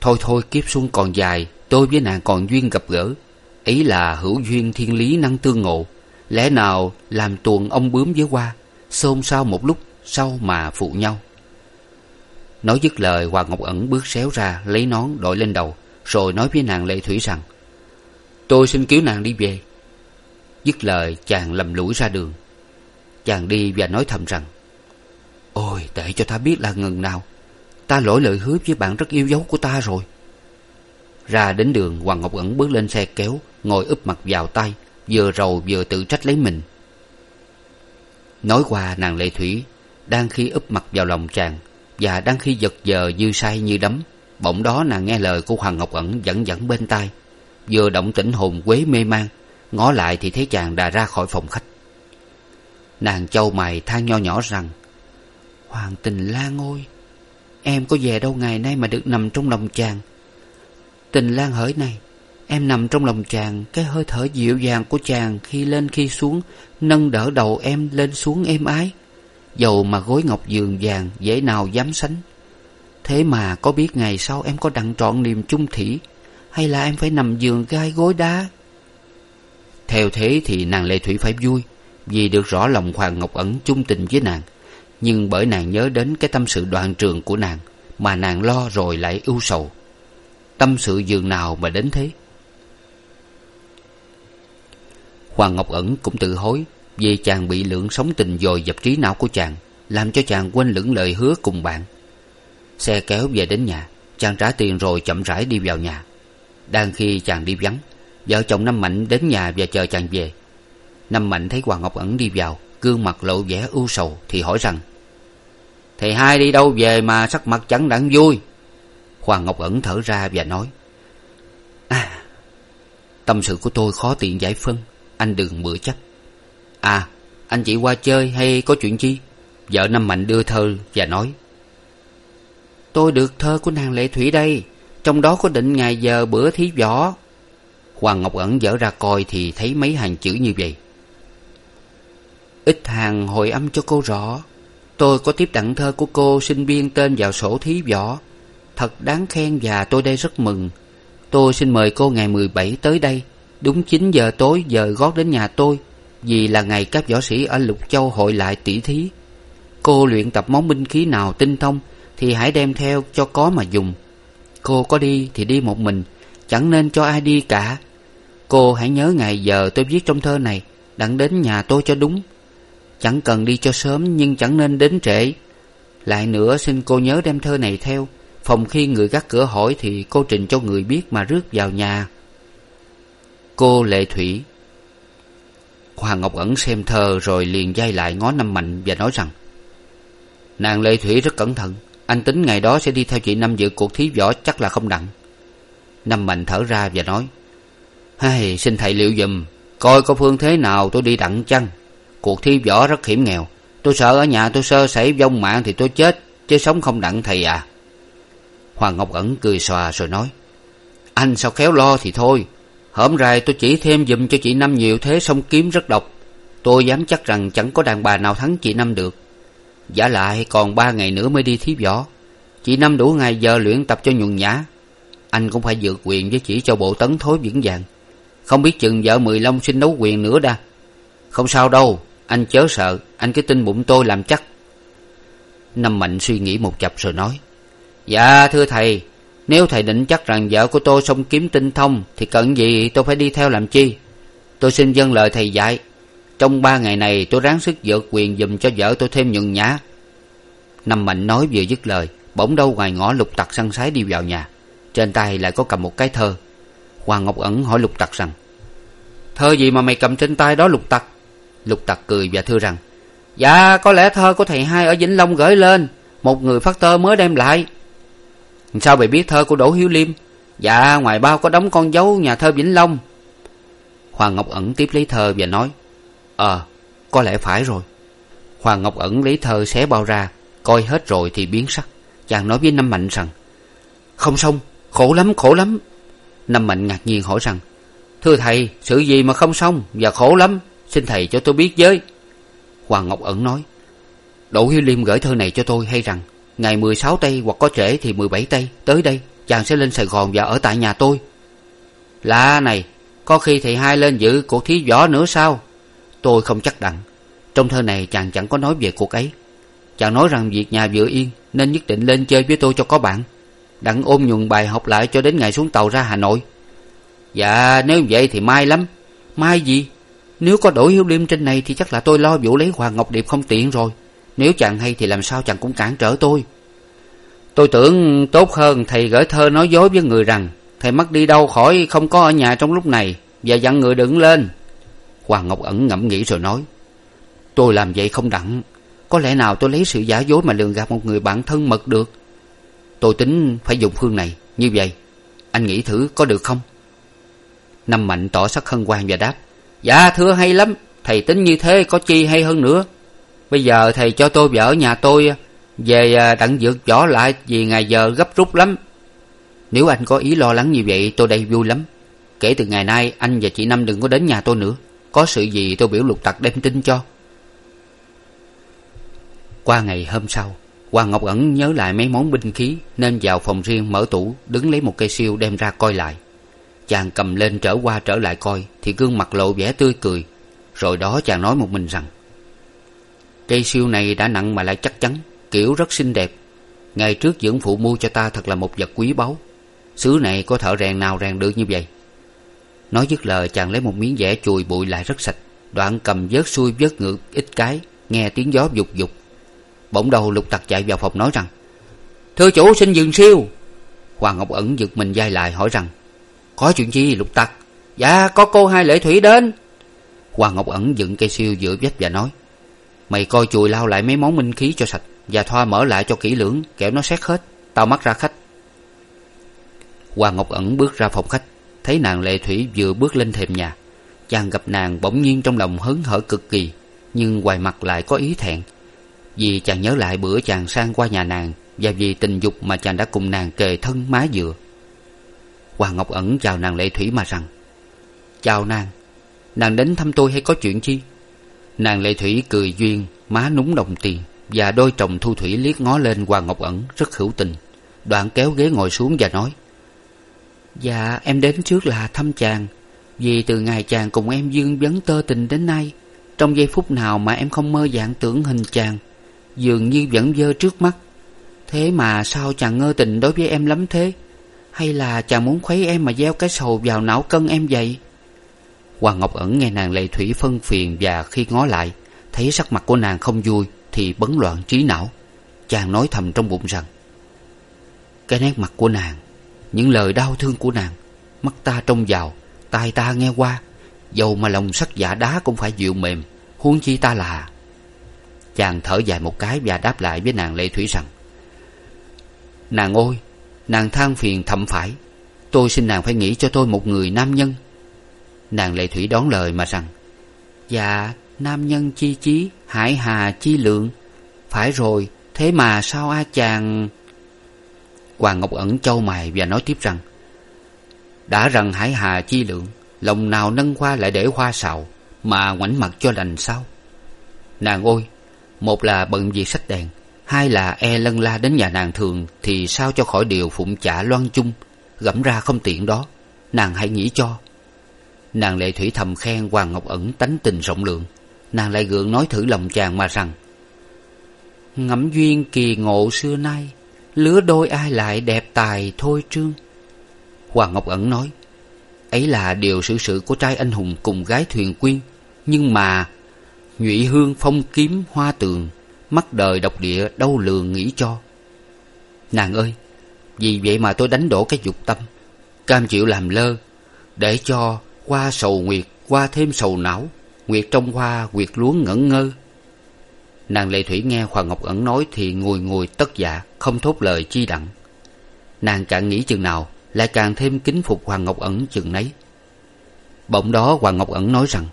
Speaker 1: Thôi thôi, kiếp xuân còn dài, tôi với nàng còn duyên gặp gỡ. Ấy là hữu duyên thiên lý năng tương ngộ. Lẽ nào làm tuồng ông bướm với hoa, xôn xao một lúc sau mà phụ nhau? Nói dứt lời hoàng ngọc ẩn bước xéo ra, lấy nón đội lên đầu, rồi nói với nàng lệ thủy rằng, tôi xin cứu nàng đi về dứt lời, chàng lầm lũi ra đường. Chàng đi và nói thầm rằng, ôi, để cho ta biết là ngừng nào.
Speaker 2: Ta lỗi lời hứa với bạn rất yêu dấu của ta rồi. Ra đến đường, hoàng ngọc ẩn bước lên xe kéo, ngồi úp mặt vào tay, vừa rầu vừa tự trách lấy mình. Nói qua, nàng lệ thủy đang khi úp mặt vào lòng chàng và đang khi giật giờ như say như đắm, bỗng đó nàng nghe lời của hoàng ngọc ẩn dẫn dẫn bên tai, vừa động tỉnh hồn quế mê man ngó lại thì thấy chàng đã ra khỏi phòng khách. Nàng châu mày than nho nhỏ rằng, hoàng tình lan ôi em có về đâu ngày nay mà được nằm trong lòng chàng? Tình lan hỡi này, em nằm trong lòng chàng, cái hơi thở dịu dàng của chàng khi lên khi xuống, nâng đỡ đầu em lên xuống êm ái. Dầu mà gối ngọc giường vàng, dễ nào dám sánh. Thế mà có biết ngày sau em có đặng trọn niềm chung thủy, hay là em phải nằm giường gai gối đá theo thế thì nàng lệ thủy phải vui, vì được rõ lòng hoàng ngọc ẩn chung tình với nàng. Nhưng bởi nàng nhớ đến cái tâm sự đoạn trường của nàng, mà nàng lo rồi lại ưu sầu. Tâm sự giường nào mà đến thế? Hoàng ngọc ẩn cũng tự hối vì chàng bị lượng sống tình dồi dập trí não của chàng, làm cho chàng quên lững lời hứa cùng bạn. Xe kéo về đến nhà, chàng trả tiền rồi chậm rãi đi vào nhà. Đang khi chàng đi vắng vợ chồng năm mạnh đến nhà và chờ chàng về. Năm mạnh thấy hoàng ngọc ẩn đi vào, gương mặt lộ vẻ ưu sầu thì hỏi rằng, thầy hai đi đâu về mà sắc mặt chẳng đặng vui? Hoàng ngọc ẩn thở ra và nói à tâm sự của tôi khó tiện giải phân, anh đừng bữa chắc. À anh chỉ qua chơi hay có chuyện chi? Vợ năm mạnh đưa thơ và nói, tôi được thơ của nàng lệ thủy đây, trong đó có định ngày giờ bữa thí võ hoàng ngọc ẩn dở ra coi thì thấy mấy hàng chữ như vậy. Ít hàng hồi âm cho cô rõ. Tôi có tiếp đặng thơ của cô xin biên tên vào sổ thí võ. Thật đáng khen và tôi đây rất mừng. Tôi xin mời cô ngày mười bảy tới đây. Đúng chín giờ tối, giờ gót đến nhà tôi, vì là ngày các võ sĩ ở lục châu hội lại tỷ thí. Cô luyện tập món binh khí nào tinh thông thì hãy đem theo cho có mà dùng. Cô có đi thì đi một mình, chẳng nên cho ai đi cả cô hãy nhớ ngày giờ tôi viết trong thơ này, đặng đến nhà tôi cho đúng. Chẳng cần đi cho sớm, nhưng chẳng nên đến trễ. Lại nữa, xin cô nhớ đem thơ này theo. Phòng khi người gác cửa hỏi thì cô trình cho người biết mà rước vào nhà. Cô lệ thủy. Hoàng ngọc ẩn xem thơ rồi liền d lại ngó năm mạnh và nói rằng, nàng lệ thủy rất cẩn thận. Anh tính ngày đó sẽ đi theo chị năm dự cuộc thí võ chắc là không đặng. Năm mạnh thở ra và nói hay xin thầy liệu giùm, coi có phương thế nào tôi đi đặng chăng? Cuộc thi võ rất hiểm nghèo. Tôi sợ ở nhà tôi sơ sẩy vong mạng thì tôi chết, chứ sống không đặng thầy à. Hoàng ngọc ẩn cười xòa rồi nói, anh sao khéo lo thì thôi. Hổm rày tôi chỉ thêm giùm cho chị năm nhiều thế song kiếm rất độc. Tôi dám chắc rằng chẳng có đàn bà nào thắng chị năm được. Giả lại còn ba ngày nữa mới đi thí võ. Chị năm đủ ngày giờ luyện tập cho nhuần nhã. Anh cũng phải vượt quyền với chỉ cho bộ tấn thối vững vàng không biết chừng vợ mười long xin đấu quyền nữa đa không sao đâu, anh chớ sợ, anh cứ tin bụng tôi làm chắc. Năm mạnh suy nghĩ một chập rồi nói dạ thưa thầy, nếu thầy định chắc rằng vợ của tôi song kiếm tinh thông, thì cần gì tôi phải đi theo làm chi? Tôi xin dâng lời thầy dạy, trong ba ngày này tôi ráng sức vượt quyền dùm cho vợ tôi thêm nhường nhã. Năm mạnh nói vừa dứt lời, bỗng đâu ngoài ngõ lục tặc săn sái đi vào nhà, trên tay lại có cầm một cái thơ hoàng ngọc ẩn hỏi lục tặc rằng, thơ gì mà mày cầm trên tay đó, lục tặc? Lục tặc cười và thưa rằng dạ có lẽ thơ của thầy hai ở vĩnh long gửi lên, một người phát tơ mới đem lại. Sao mày biết thơ của đỗ hiếu liêm? Dạ ngoài bao có đóng con dấu nhà thơ vĩnh long. Hoàng ngọc ẩn tiếp lấy thơ và nói ờ có lẽ phải rồi. Hoàng ngọc ẩn lấy thơ xé bao ra, coi hết rồi thì biến sắc, chàng nói với năm mạnh rằng, không xong, khổ lắm khổ lắm năm mạnh ngạc nhiên hỏi rằng, thưa thầy, sự gì mà không xong và khổ lắm? Xin thầy cho tôi biết với. Hoàng ngọc ẩn nói, đỗ hiếu liêm gửi thơ này cho tôi hay rằng, ngày mười sáu tây hoặc có trễ thì mười bảy tây, tới đây, chàng sẽ lên sài gòn và ở tại nhà tôi. Lạ này, có khi thầy hai lên dự cuộc thí võ nữa sao? Tôi không chắc đặng, trong thơ này chàng chẳng có nói về cuộc ấy. Chàng nói rằng việc nhà vừa yên nên nhất định lên chơi với tôi cho có bạn đặng ôm nhuận bài học lại cho đến ngày xuống tàu ra hà nội. Dạ nếu vậy thì may lắm. May gì? Nếu có đổi hiếu liêm trên này thì chắc là tôi lo vụ lấy hoàng ngọc điệp không tiện rồi. Nếu chàng hay thì làm sao chàng cũng cản trở tôi. Tôi tưởng tốt hơn thầy gửi thơ nói dối với người rằng, thầy mất đi đâu khỏi không có ở nhà trong lúc này, và dặn người đừng lên.
Speaker 1: Hoàng ngọc ẩn ngẫm nghĩ rồi nói, tôi làm vậy không đặng. Có lẽ nào tôi lấy sự giả dối mà lường gạt một người bạn thân mật được? Tôi tính phải dùng phương này, như vậy. Anh nghĩ thử có được không? Năm mạnh tỏ sắc hân hoan và đáp
Speaker 2: dạ thưa hay lắm. Thầy tính như thế có chi hay hơn nữa. Bây giờ thầy cho tôi vợ nhà tôi à, về à, đặng dược võ lại vì ngày giờ gấp rút lắm.
Speaker 1: Nếu anh có ý lo lắng như vậy, tôi đây vui lắm. Kể từ ngày nay, anh và chị năm đừng có đến nhà tôi nữa. Có sự gì tôi biểu lục tặc đem tin cho. Qua ngày hôm sau hoàng ngọc ẩn nhớ lại mấy món binh khí, nên vào phòng riêng mở tủ, đứng lấy một cây siêu đem ra coi lại. Chàng cầm lên trở qua trở lại coi, thì gương mặt lộ vẻ tươi cười. Rồi đó chàng nói một mình rằng, cây siêu này đã nặng mà lại chắc chắn, kiểu rất xinh đẹp. Ngày trước dưỡng phụ mua cho ta thật là một vật quý báu. Xứ này có thợ rèn nào rèn được như vậy? Nói dứt lời, chàng lấy một miếng vẽ chùi bụi lại rất sạch. Đoạn cầm vớt xuôi vớt ngược, ít cái, nghe tiếng gió dục dục bỗng đầu lục tặc chạy vào phòng nói rằng,
Speaker 2: thưa chủ, xin dừng siêu.
Speaker 1: Hoàng ngọc ẩn giật mình dai lại hỏi rằng, có chuyện chi, lục tặc?
Speaker 2: Dạ có cô hai lệ thủy đến.
Speaker 1: Hoàng ngọc ẩn dựng cây siêu giữa vách và nói, mày coi chùi lau lại mấy món minh khí cho sạch và thoa mở lại cho kỹ lưỡng, kẻo nó xét hết, tao mắc ra khách. Hoàng ngọc ẩn bước ra phòng khách, thấy nàng lệ thủy vừa bước lên thềm nhà. Chàng gặp nàng bỗng nhiên trong lòng hớn hở cực kỳ, nhưng ngoài mặt lại có ý thẹn vì chàng nhớ lại bữa chàng sang qua nhà nàng và vì tình dục mà chàng đã cùng nàng kề thân má dừa. Hoàng ngọc ẩn chào nàng lệ thủy mà rằng, chào nàng nàng đến thăm tôi hay có chuyện chi? Nàng lệ thủy cười duyên, má núng đồng tiền và đôi chồng thu thủy liếc ngó lên hoàng ngọc ẩn rất hữu tình. Đoạn kéo ghế ngồi xuống và nói
Speaker 2: dạ em đến trước là thăm chàng, vì từ ngày chàng cùng em dương vấn tơ tình đến nay, trong giây phút nào mà em không mơ dạng tưởng hình chàng dường như vẫn dơ trước mắt. Thế mà sao chàng ngơ tình đối với em lắm thế? Hay là chàng muốn khuấy em mà gieo cái sầu vào não cân em vậy?
Speaker 1: Hoàng ngọc ẩn nghe nàng lệ thủy phân phiền và khi ngó lại, thấy sắc mặt của nàng không vui thì bấn loạn trí não. Chàng nói thầm trong bụng rằng, cái nét mặt của nàng, những lời đau thương của nàng, mắt ta trông vào, tai ta nghe qua, dầu mà lòng sắt giả đá cũng phải dịu mềm, huống chi ta là chàng thở dài một cái và đáp lại với nàng lệ thủy rằng, nàng ôi nàng than phiền thậm phải. Tôi xin nàng phải nghĩ cho tôi một người nam nhân. Nàng lệ thủy đón lời mà rằng
Speaker 2: dạ nam nhân chi chí, hải hà chi lượng. Phải rồi, thế mà sao a chàng?
Speaker 1: Hoàng ngọc ẩn châu mày và nói tiếp rằng, đã rằng hải hà chi lượng, lòng nào nâng hoa lại để hoa sào, mà ngoảnh mặt cho lành sao? Nàng ôi một là bận việc sách đèn, hai là e lân la đến nhà nàng thường thì sao cho khỏi điều phụng chả loan chung, gẫm ra không tiện đó, nàng hãy nghĩ cho. Nàng lệ thủy thầm khen hoàng ngọc ẩn tánh tình rộng lượng, nàng lại gượng nói thử lòng chàng mà rằng,
Speaker 2: ngẫm duyên kỳ ngộ xưa nay, lứa đôi ai lại đẹp tài thôi trương.
Speaker 1: Hoàng ngọc ẩn nói, ấy là điều sự sự của trai anh hùng cùng gái thuyền quyên, nhưng mà nhụy hương phong kiếm hoa tường, mắt đời độc địa đâu lường nghĩ cho. Nàng ơi, vì vậy mà tôi đánh đổ cái dục tâm, cam chịu làm lơ, để cho qua sầu nguyệt, qua thêm sầu não, nguyệt trong hoa, nguyệt luống ngẩn ngơ. Nàng lệ thủy nghe hoàng ngọc ẩn nói thì ngồi ngồi tất dạ không thốt lời chi đặng. Nàng càng nghĩ chừng nào, lại càng thêm kính phục hoàng ngọc ẩn chừng nấy. Bỗng đó hoàng ngọc ẩn nói rằng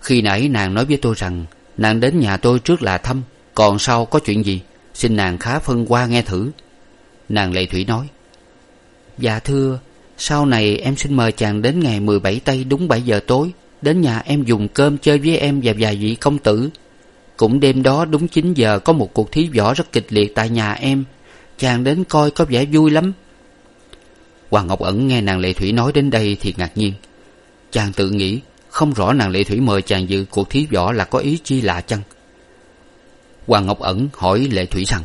Speaker 1: khi nãy nàng nói với tôi rằng, nàng đến nhà tôi trước là thăm, còn sau có chuyện gì, xin nàng khá phân qua nghe thử. Nàng lệ thủy nói
Speaker 2: dạ thưa, sau này em xin mời chàng đến ngày mười bảy tây đúng bảy giờ tối, đến nhà em dùng cơm chơi với em và vài vị công tử. Cũng đêm đó đúng chín giờ có một cuộc thí võ rất kịch liệt tại nhà em. Chàng đến coi có vẻ vui lắm.
Speaker 1: Hoàng ngọc ẩn nghe nàng lệ thủy nói đến đây thì ngạc nhiên. Chàng tự nghĩ không rõ nàng lệ thủy mời chàng dự cuộc thí võ là có ý chi lạ chăng? Hoàng ngọc ẩn hỏi lệ thủy rằng,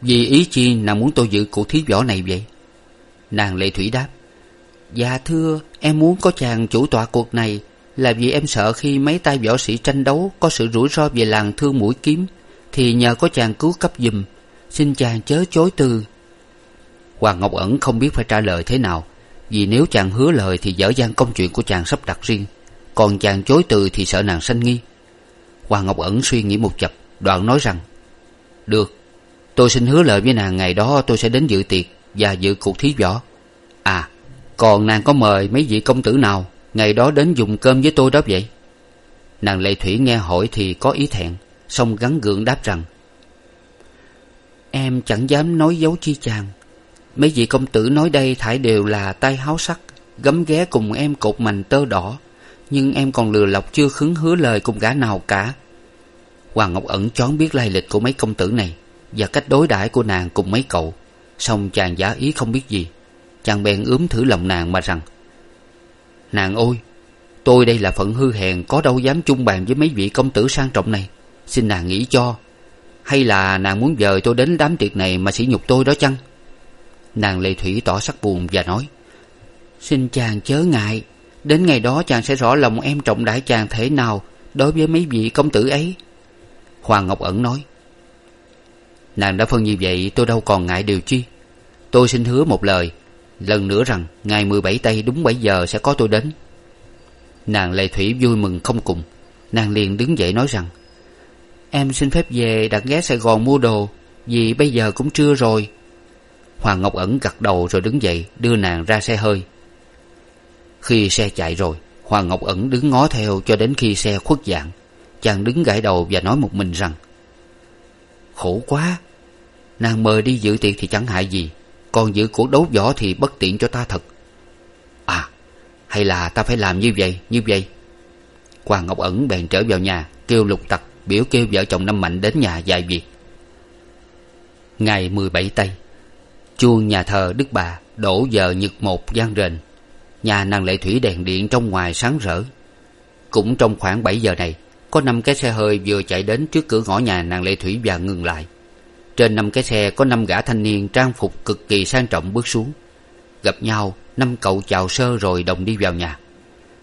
Speaker 1: vì ý chi nàng muốn tôi dự cuộc thí võ này vậy?
Speaker 2: Nàng lệ thủy đáp dạ thưa, em muốn có chàng chủ tọa cuộc này là vì em sợ khi mấy tay võ sĩ tranh đấu có sự rủi ro về làng thương mũi kiếm, thì nhờ có chàng cứu cấp giùm, xin chàng chớ chối từ.
Speaker 1: Hoàng ngọc ẩn không biết phải trả lời thế nào vì nếu chàng hứa lời thì dở dang công chuyện của chàng sắp đặt riêng. Còn chàng chối từ thì sợ nàng sanh nghi. Hoàng ngọc ẩn suy nghĩ một chập, đoạn nói rằng, được, tôi xin hứa lời với nàng ngày đó tôi sẽ đến dự tiệc và dự cuộc thí võ. À còn nàng có mời mấy vị công tử nào ngày đó đến dùng cơm với tôi đó vậy? Nàng lệ thủy nghe hỏi thì có ý thẹn, song gắn gượng đáp rằng,
Speaker 2: em chẳng dám nói dấu chi chàng mấy vị công tử nói đây thải đều là tay háo sắc, gấm ghé cùng em cột mành tơ đỏ. Nhưng em còn lừa lọc chưa khứng hứa lời cùng gã nào cả.
Speaker 1: Hoàng ngọc ẩn choáng biết lai lịch của mấy công tử này và cách đối đãi của nàng cùng mấy cậu. Song chàng giả ý không biết gì, chàng bèn ướm thử lòng nàng mà rằng, nàng ôi, tôi đây là phận hư hèn, có đâu dám chung bàn với mấy vị công tử sang trọng này. Xin nàng nghĩ cho. Hay là nàng muốn dời tôi đến đám tiệc này mà sỉ nhục tôi đó chăng? Nàng lệ thủy tỏ sắc buồn và nói,
Speaker 2: xin chàng chớ ngại. Đến ngày đó chàng sẽ rõ lòng em trọng đại chàng thế nào đối với mấy vị công tử ấy.
Speaker 1: Hoàng ngọc ẩn nói, nàng đã phân như vậy, tôi đâu còn ngại điều chi. Tôi xin hứa một lời, lần nữa rằng ngày mười bảy tây đúng bảy giờ sẽ có tôi đến. Nàng lệ thủy vui mừng không cùng. Nàng liền đứng dậy nói rằng,
Speaker 2: em xin phép về đặt ghé sài gòn mua đồ, vì bây giờ cũng trưa rồi
Speaker 1: hoàng ngọc ẩn gật đầu rồi đứng dậy, đưa nàng ra xe hơi. Khi xe chạy rồi, hoàng ngọc ẩn đứng ngó theo cho đến khi xe khuất dạng. Chàng đứng gãi đầu và nói một mình rằng, khổ quá, nàng mời đi dự tiệc thì chẳng hại gì, còn giữ cuộc đấu võ thì bất tiện cho ta thật. À hay là ta phải làm như vậy như vậy? Hoàng ngọc ẩn bèn trở vào nhà, kêu lục tặc, biểu kêu vợ chồng năm mạnh đến nhà dài việc. Ngày mười bảy tây chuông nhà thờ đức bà đổ giờ nhật một vang rền. Nhà nàng lệ thủy đèn điện trong ngoài sáng rỡ. Cũng trong khoảng bảy giờ này, có năm cái xe hơi vừa chạy đến trước cửa ngõ nhà nàng lệ thủy và ngừng lại. Trên năm cái xe có năm gã thanh niên trang phục cực kỳ sang trọng bước xuống. Gặp nhau, năm cậu chào sơ rồi đồng đi vào nhà.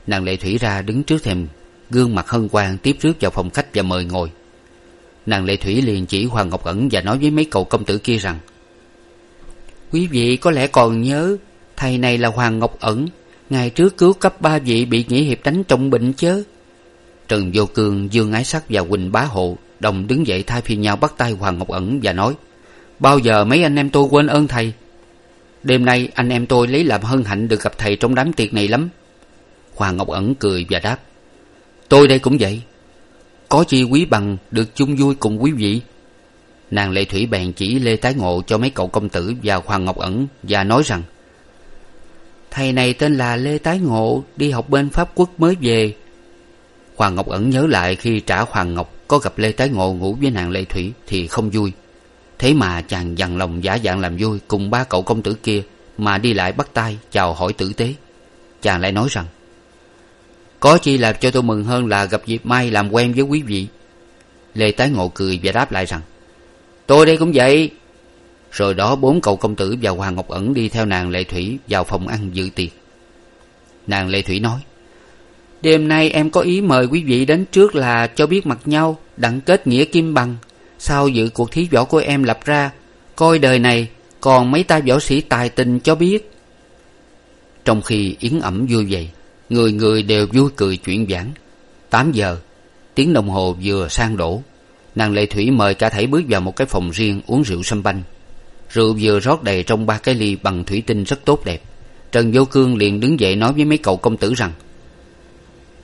Speaker 1: Nàng lệ thủy ra đứng trước thềm, gương mặt hân hoan tiếp rước vào phòng khách và mời ngồi. Nàng lệ thủy liền chỉ hoàng ngọc ẩn và nói với mấy cậu công tử kia rằng
Speaker 2: quý vị có lẽ còn nhớ, thầy này là hoàng ngọc ẩn, ngày trước cứu cấp ba vị bị nghĩa hiệp đánh trọng bệnh chớ.
Speaker 1: Trần vô cương, dương ái sắc và quỳnh bá hộ đồng đứng dậy thay phiên nhau bắt tay hoàng ngọc ẩn và nói, bao giờ mấy anh em tôi quên ơn thầy? Đêm nay anh em tôi lấy làm hân hạnh được gặp thầy trong đám tiệc này lắm. Hoàng ngọc ẩn cười và đáp, tôi đây cũng vậy. Có chi quý bằng được chung vui cùng quý vị nàng lệ thủy bèn chỉ lê tái ngộ cho mấy cậu công tử và hoàng ngọc ẩn và nói rằng,
Speaker 2: thầy này tên là lê tái ngộ, đi học bên pháp quốc mới về.
Speaker 1: Hoàng ngọc ẩn nhớ lại khi trả hoàng ngọc có gặp lê tái ngộ ngủ với nàng lệ thủy thì không vui. Thế mà chàng dằn lòng giả dạng làm vui cùng ba cậu công tử kia mà đi lại bắt tay chào hỏi tử tế. Chàng lại nói rằng, có chi làm cho tôi mừng hơn là gặp dịp may làm quen với quý vị. Lê tái ngộ cười và đáp lại rằng tôi đây cũng vậy. Rồi đó bốn cậu công tử và hoàng ngọc ẩn đi theo nàng lệ thủy vào phòng ăn dự tiệc. Nàng lệ thủy nói,
Speaker 2: đêm nay em có ý mời quý vị đến trước là cho biết mặt nhau, đặng kết nghĩa kim bằng. Sau dự cuộc thí võ của em lập ra, coi đời này còn mấy ta võ sĩ tài tình cho biết.
Speaker 1: Trong khi yến ẩm vui vậy người người đều vui cười chuyện vãn tám giờ, tiếng đồng hồ vừa sang đổ nàng lệ thủy mời cả thảy bước vào một cái phòng riêng uống rượu sâm banh. Rượu vừa rót đầy trong ba cái ly bằng thủy tinh rất tốt đẹp. Trần vô cương liền đứng dậy nói với mấy cậu công tử rằng,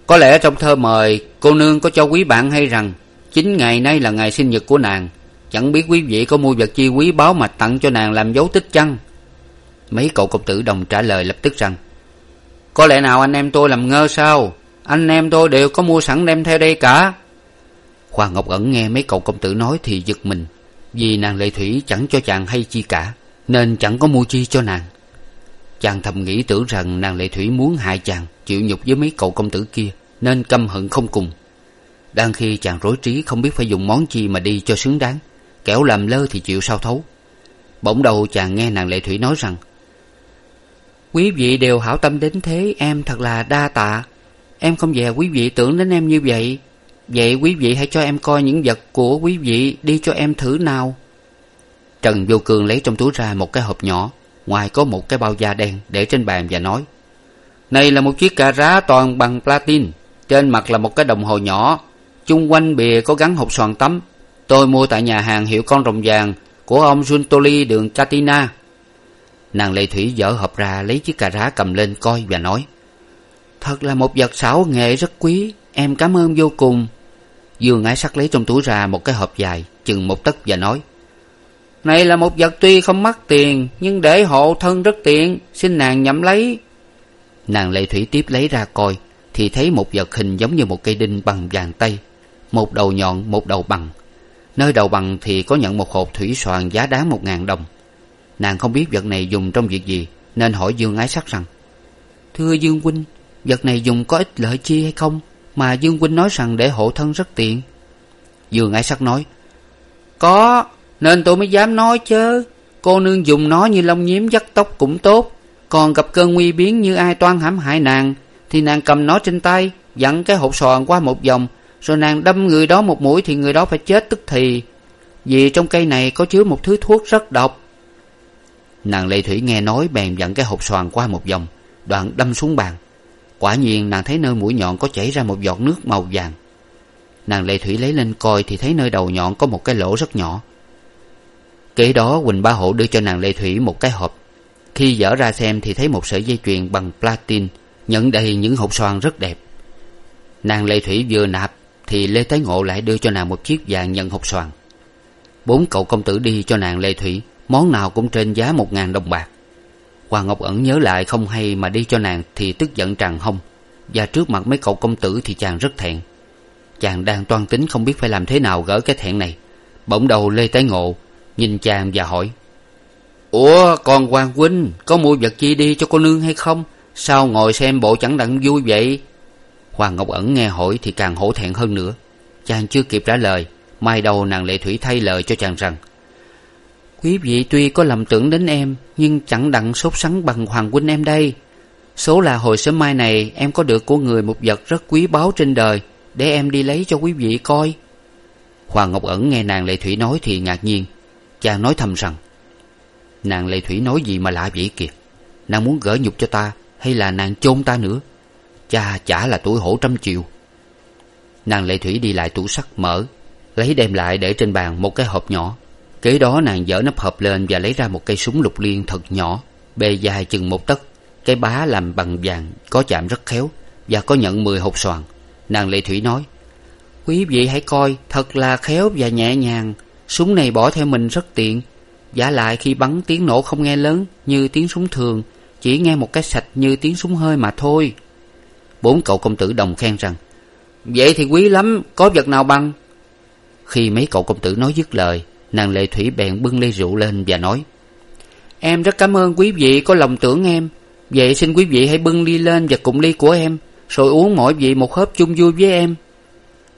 Speaker 1: có lẽ trong thơ mời, cô nương có cho quý bạn hay rằng, chính ngày nay là ngày sinh nhật của nàng. Chẳng biết quý vị có mua vật chi quý báu mà tặng cho nàng làm dấu tích chăng? Mấy cậu công tử đồng trả lời lập tức rằng, có lẽ nào anh em tôi làm ngơ sao? Anh em tôi đều có mua sẵn đem theo đây cả hoàng ngọc ẩn nghe mấy cậu công tử nói thì giật mình. Vì nàng lệ thủy chẳng cho chàng hay chi cả, nên chẳng có mua chi cho nàng. Chàng thầm nghĩ tưởng rằng nàng lệ thủy muốn hại chàng, chịu nhục với mấy cậu công tử kia, nên căm hận không cùng. Đang khi chàng rối trí không biết phải dùng món chi mà đi cho xứng đáng, kẻo làm lơ thì chịu sao thấu. Bỗng đầu chàng nghe nàng lệ thủy nói rằng,
Speaker 2: quý vị đều hảo tâm đến thế, em thật là đa tạ. Em không dè quý vị tưởng đến em như vậy vậy quý vị hãy cho em coi những vật của quý vị đi cho em thử nào.
Speaker 1: Trần vô cương lấy trong túi ra một cái hộp nhỏ, ngoài có một cái bao da đen để trên bàn và nói, này là một chiếc cà rá toàn bằng platin, trên mặt là một cái đồng hồ nhỏ, chung quanh bìa có gắn hộp xoàn tắm. Tôi mua tại nhà hàng hiệu con rồng vàng của ông juntoli đường katina nàng lệ thủy dở hộp ra lấy chiếc cà rá cầm lên coi và nói, thật là một vật xảo nghệ rất quý, em cảm ơn vô cùng dương ái sắc lấy trong túi ra một cái hộp dài, chừng một tấc và nói, này là một vật tuy không mắc tiền, nhưng để hộ thân rất tiện, xin nàng nhậm lấy. Nàng lệ thủy tiếp lấy ra coi, thì thấy một vật hình giống như một cây đinh bằng vàng tây, một đầu nhọn, một đầu bằng. Nơi đầu bằng thì có nhận một hộp thủy xoàn giá đáng một ngàn đồng. Nàng không biết vật này dùng trong việc gì, nên hỏi dương ái sắc rằng, thưa dương huynh, vật này dùng có ích lợi chi hay không? Mà dương huynh nói rằng để hộ thân rất tiện. Dương ái sắc nói, có, nên tôi mới dám nói chớ cô nương dùng nó như lông nhiếm dắt tóc cũng tốt. Còn gặp cơn nguy biến như ai toan hãm hại nàng, thì nàng cầm nó trên tay, dặn cái hộp sòn qua một vòng. Rồi nàng đâm người đó một mũi thì người đó phải chết tức thì. Vì trong cây này có chứa một thứ thuốc rất độc. Nàng lệ thủy nghe nói, bèn dặn cái hộp xoàn qua một vòng, đoạn đâm xuống bàn quả nhiên nàng thấy nơi mũi nhọn có chảy ra một giọt nước màu vàng. Nàng lệ thủy lấy lên coi thì thấy nơi đầu nhọn có một cái lỗ rất nhỏ. Kế đó quỳnh ba hộ đưa cho nàng lệ thủy một cái hộp. Khi dở ra xem thì thấy một sợi dây chuyền bằng platin nhận đầy những hộp xoàn rất đẹp. Nàng lệ thủy vừa nạp thì lê tái ngộ lại đưa cho nàng một chiếc vàng nhận hộp xoàn bốn cậu công tử đi cho nàng lệ thủy, món nào cũng trên giá một ngàn đồng bạc hoàng ngọc ẩn nhớ lại không hay mà đi cho nàng thì tức giận tràn hông. Và trước mặt mấy cậu công tử thì chàng rất thẹn. Chàng đang toan tính không biết phải làm thế nào gỡ cái thẹn này. Bỗng đầu lê tái ngộ, nhìn chàng và hỏi, ủa còn hoàng huynh có mua vật chi đi cho cô nương hay không? Sao ngồi xem bộ chẳng đặng vui vậy? Hoàng ngọc ẩn nghe hỏi thì càng hổ thẹn hơn nữa. Chàng chưa kịp trả lời, mai đầu nàng lệ thủy thay lời cho chàng rằng quý vị tuy có lầm tưởng đến em, nhưng chẳng đặng sốt sắng bằng hoàng huynh em đây. Số là hồi sớm mai này, em có được của người một vật rất quý báu trên đời, để em đi lấy cho quý vị coi. Hoàng ngọc ẩn nghe nàng lệ thủy nói thì ngạc nhiên. Chàng nói thầm rằng, nàng lệ thủy nói gì mà lạ vậy kìa? Nàng muốn gỡ nhục cho ta, hay là nàng chôn ta nữa? Cha chả là tuổi hổ trăm triệu nàng lệ thủy đi lại tủ sắt mở, lấy đem lại để trên bàn một cái hộp nhỏ kế đó nàng dở nắp hộp lên và lấy ra một cây súng lục liên thật nhỏ, bề dài chừng một tấc. Cái bá làm bằng vàng, có chạm rất khéo và có nhận mười hộp xoàn. Nàng lệ thủy nói, quý vị hãy coi, thật là khéo và nhẹ nhàng. Súng này bỏ theo mình rất tiện. Giả lại khi bắn tiếng nổ không nghe lớn như tiếng súng thường, chỉ nghe một cái sạch như tiếng súng hơi mà thôi. Bốn cậu công tử đồng khen rằng, vậy thì quý lắm, có vật nào bằng? Khi mấy cậu công tử nói dứt lời nàng lệ thủy bèn bưng ly rượu lên và nói, em rất cảm ơn quý vị có lòng tưởng em. Vậy xin quý vị hãy bưng ly lên và cùng ly của em, rồi uống mỗi vị một hớp chung vui với em.